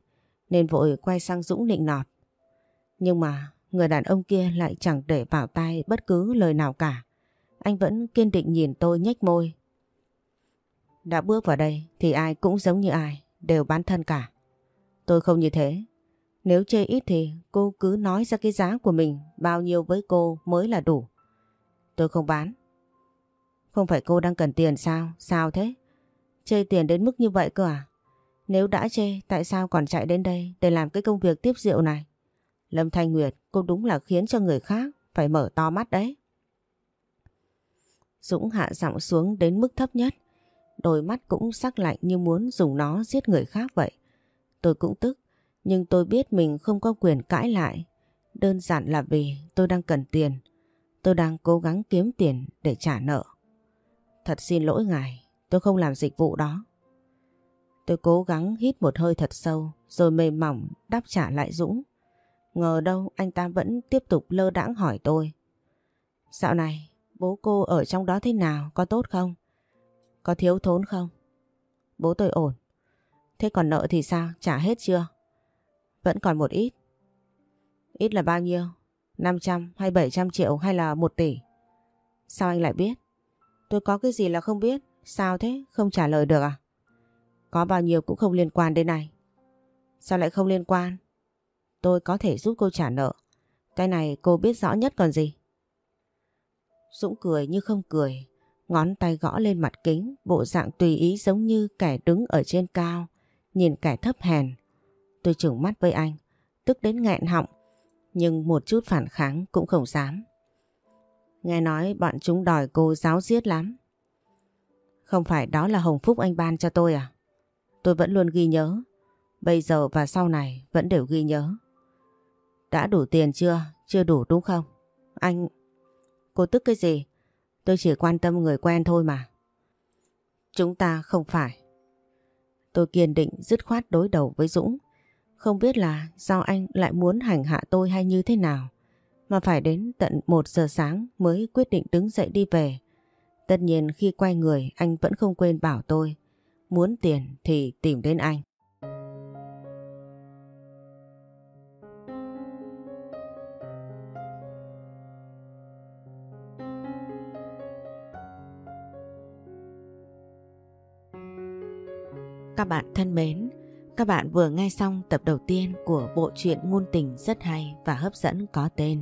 nên vội quay sang Dũng định nọt. Nhưng mà người đàn ông kia lại chẳng để vào tai bất cứ lời nào cả. Anh vẫn kiên định nhìn tôi nhếch môi. Đã bước vào đây thì ai cũng giống như ai, đều bán thân cả. Tôi không như thế. Nếu chê ít thì cô cứ nói ra cái giá của mình bao nhiêu với cô mới là đủ. Tôi không bán. Không phải cô đang cần tiền sao? Sao thế? Chê tiền đến mức như vậy cơ à? Nếu đã chê, tại sao còn chạy đến đây để làm cái công việc tiếp rượu này? Lâm Thanh Nguyệt, cô đúng là khiến cho người khác phải mở to mắt đấy. Dũng hạ giọng xuống đến mức thấp nhất. Đôi mắt cũng sắc lạnh như muốn dùng nó giết người khác vậy. Tôi cũng tức, nhưng tôi biết mình không có quyền cãi lại. Đơn giản là vì tôi đang cần tiền. Tôi đang cố gắng kiếm tiền để trả nợ. Thật xin lỗi ngài, tôi không làm dịch vụ đó. Tôi cố gắng hít một hơi thật sâu rồi mềm mỏng đáp trả lại Dũng. Ngờ đâu anh ta vẫn tiếp tục lơ đãng hỏi tôi. Dạo này bố cô ở trong đó thế nào, có tốt không? Có thiếu thốn không? Bố tôi ổn. Thế còn nợ thì sao? Trả hết chưa? Vẫn còn một ít. Ít là bao nhiêu? 500 hay 700 triệu hay là 1 tỷ? Sao anh lại biết? Tôi có cái gì là không biết? Sao thế? Không trả lời được à? Có bao nhiêu cũng không liên quan đến này. Sao lại không liên quan? Tôi có thể giúp cô trả nợ. Cái này cô biết rõ nhất còn gì. Dũng cười như không cười. Ngón tay gõ lên mặt kính, bộ dạng tùy ý giống như kẻ đứng ở trên cao, nhìn kẻ thấp hèn. Tôi trừng mắt với anh, tức đến nghẹn họng, nhưng một chút phản kháng cũng không dám. Nghe nói bọn chúng đòi cô giáo giết lắm. Không phải đó là hồng phúc anh ban cho tôi à? Tôi vẫn luôn ghi nhớ. Bây giờ và sau này vẫn đều ghi nhớ. Đã đủ tiền chưa? Chưa đủ đúng không? Anh... Cô tức cái gì? Tôi chỉ quan tâm người quen thôi mà. Chúng ta không phải. Tôi kiên định dứt khoát đối đầu với Dũng. Không biết là sao anh lại muốn hành hạ tôi hay như thế nào. Mà phải đến tận 1 giờ sáng mới quyết định đứng dậy đi về. Tất nhiên khi quay người anh vẫn không quên bảo tôi. Muốn tiền thì tìm đến anh. Các bạn thân mến, các bạn vừa nghe xong tập đầu tiên của bộ truyện ngôn tình rất hay và hấp dẫn có tên